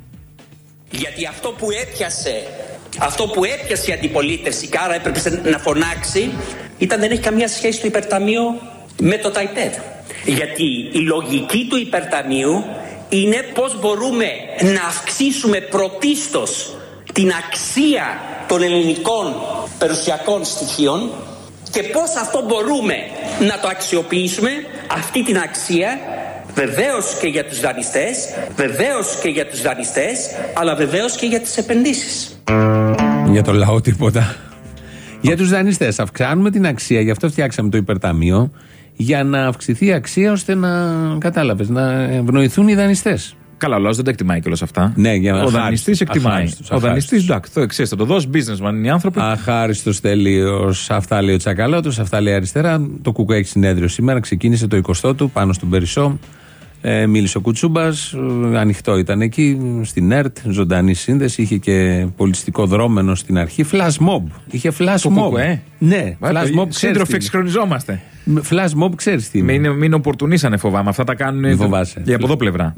Γιατί αυτό που έπιασε, αυτό που έπιασε η αντιπολίτευση και άρα έπρεπε να φωνάξει, ήταν δεν έχει καμία σχέση το υπερταμείο με το ΤΑΙΤΕΔ. Γιατί η λογική του υπερταμείου είναι πώς μπορούμε να αυξήσουμε πρωτίστως την αξία των ελληνικών περιουσιακών στοιχείων και πώς αυτό μπορούμε να το αξιοποιήσουμε αυτή την αξία βεβαίως και για τους δανειστές, βεβαίως και για τους δανειστές, αλλά βεβαίως και για τις επενδύσεις. Για το λαό τίποτα. Για τους δανειστές αυξάνουμε την αξία, γι' αυτό φτιάξαμε το υπερταμείο για να αυξηθεί η αξία ώστε να κατάλαβες, να ευνοηθούν οι δανειστές. Καλά, ο λαό δεν τα εκτιμάει κιόλας αυτά. Ναι, για ο δανειστής εκτιμάει. Ο δανειστής, εντάξει, το εξής, θα το δώσει businessman είναι οι άνθρωποι. Αχάριστος τελείω. Αυτά λέει ο Τσακαλώτος, αυτά λέει αριστερά. Το Κουκουέ έχει συνέδριο σήμερα, ξεκίνησε το 20 του πάνω στον Περισσό. Ε, μίλησε ο Κουτσούμπας, ε, ανοιχτό ήταν εκεί, στην ΕΡΤ, ζωντανή σύνδεση. Είχε και πολιτιστικό δρόμενο στην αρχή. Flash mob. Είχε flash mob. Ε. Ναι, flash mob. Σύντροφοι εξχρονιζόμαστε. Flash mob ξέρεις τι. Μην, μην οπορτουνίσανε φοβάμαι. Αυτά τα κάνουν. Μην φοβάσαι. Για από εδώ πλευρά.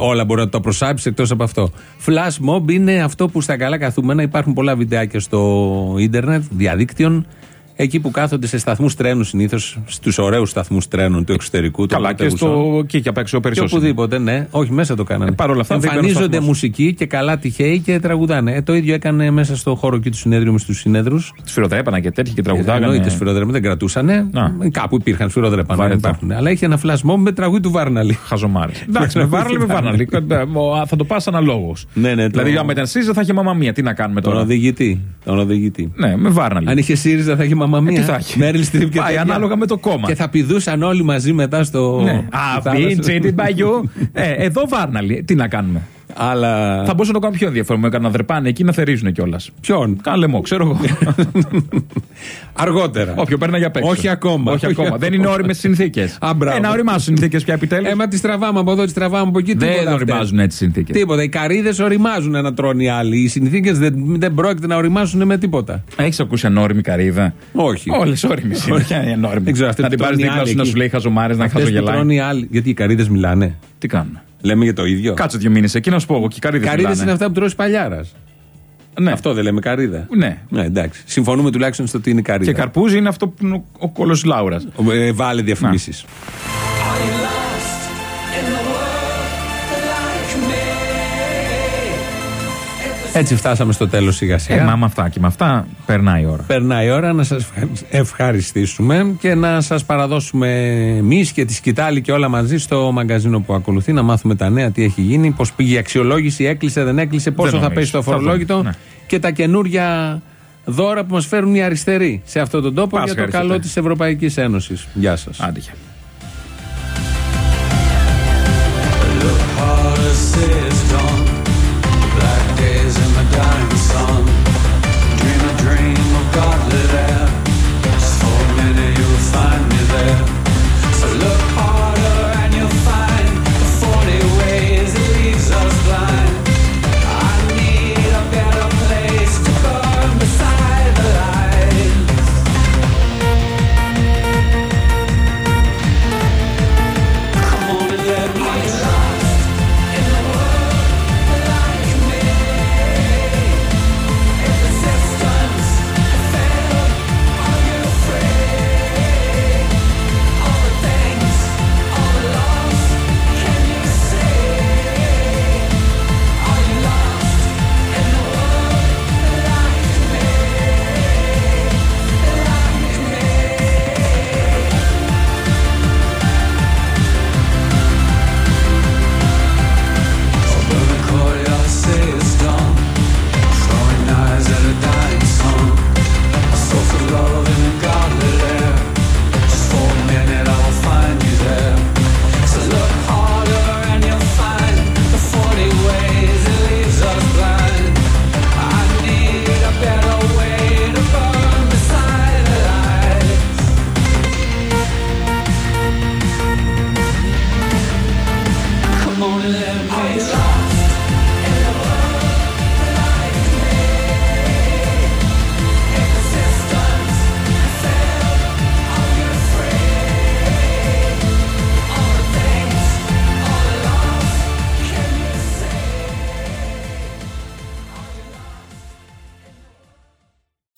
Όλα μπορεί να το προσάψει εκτός από αυτό. Flash mob είναι αυτό που στα καλά καθούμενα υπάρχουν πολλά βιντεάκια στο ίντερνετ, διαδίκτυων Εκεί που κάθονται σε σταθμούς τρένου συνήθως, στους ωραίους σταθμούς τρένων του εξωτερικού. Καλά, και στο και απ' έξω περισσότερο. οπουδήποτε, ναι. Όχι, μέσα το κάνανε. Ε, όλα αυτά Εμφανίζονται μουσικοί και καλά τυχαίοι και τραγουδάνε. Ε, το ίδιο έκανε μέσα στο χώρο και του συνέδριου με στους συνέδρους. Σφυροδρέπανα και τέτοιοι και τραγουδάγανε. Εννοείται, σφυροδρέπανα δεν κρατούσανε. Κάπου υπήρχαν σφυροδρέπανα. Αλλά είχε ένα φλασμό με τραγούδι του Βάρναλι. Χαζομάρες. Εντάξει, με Βάρναλι με Βάρναλι. Θα το πας αναλόγως. Ναι, ναι, δηλαδή, άμα ήταν ΣΥΡΙΖΑ θα είχε μαμαμία. Τι να κάνουμε τώρα; Τον οδηγητή. Ναι, με Βάρναλι. Αν είχε ΣΥΡΙΖΑ θα είχε μαμαμία. Ε, τι θα έχει. Μέριλ Στριπ και Πάει ανάλογα με το κόμμα. Και θα πηδούσαν όλοι μαζί μετά στο. Ναι. Α, πίτσι, μπαγιού. Ε, εδώ Βάρναλι. Τι να κάνουμε. Αλλά... Θα μπορούσα να το κάνω πιο ενδιαφέρον. Με να δρεπάνε εκεί να θερίζουν κιόλας. Ποιον; Κάνε λαιμό, ξέρω εγώ. Αργότερα. Όποιο παίρνει για παίξω. Όχι ακόμα. Όχι, ακόμα. Δεν είναι όριμες συνθήκες. Ένα οριμάζουν συνθήκες πια επιτέλους. Ε, μα τι τραβάμε από εδώ, τι τραβάμε από εκεί. Δεν οριμάζουν έτσι συνθήκες. Τίποτα. Οι καρίδε οριμάζουν να τρώνε οι άλλοι. Οι συνθήκες δεν, δεν πρόκειται να οριμάσουν με τίποτα. Έχεις ακούσει ανώριμη καρίδα. Όχι. Όλες όρημε είναι. Να την πάρεις δίπλα σου να σου λέει χαζομάρες να χαζογελάει. Γιατί οι καρίδε μιλάνε; Τι κάνουν; Λέμε για το ίδιο; Κάτσε δύο μήνες εκεί να σου πω εγώ. Και καρίδε Καρίδε είναι αυτά που τρώσει παλιάρας. Ναι. Αυτό δεν λέμε καρίδα. Ναι. ναι. εντάξει. Συμφωνούμε τουλάχιστον στο ότι είναι καρίδα. Και καρπούζι είναι αυτό που είναι ο, ο κόλο Λάουρας. Ε, βάλε διαφημίσεις. Έτσι φτάσαμε στο τέλος σιγά σιγά. Ε, μα με αυτά και με αυτά περνάει η ώρα. Περνάει η ώρα να σας ευχαριστήσουμε και να σας παραδώσουμε εμείς και τη σκητάλη και όλα μαζί στο μαγκαζίνο που ακολουθεί, να μάθουμε τα νέα, τι έχει γίνει, πώς πήγε η αξιολόγηση, έκλεισε, δεν έκλεισε, πόσο δεν θα πέσει το αφορολόγητο ναι. και τα καινούρια δώρα που μας φέρουν οι αριστεροί σε αυτόν τον τόπο για το καλό της Ευρωπαϊκής Ένωσης. Γεια σας. Άντυχε. is gone. times.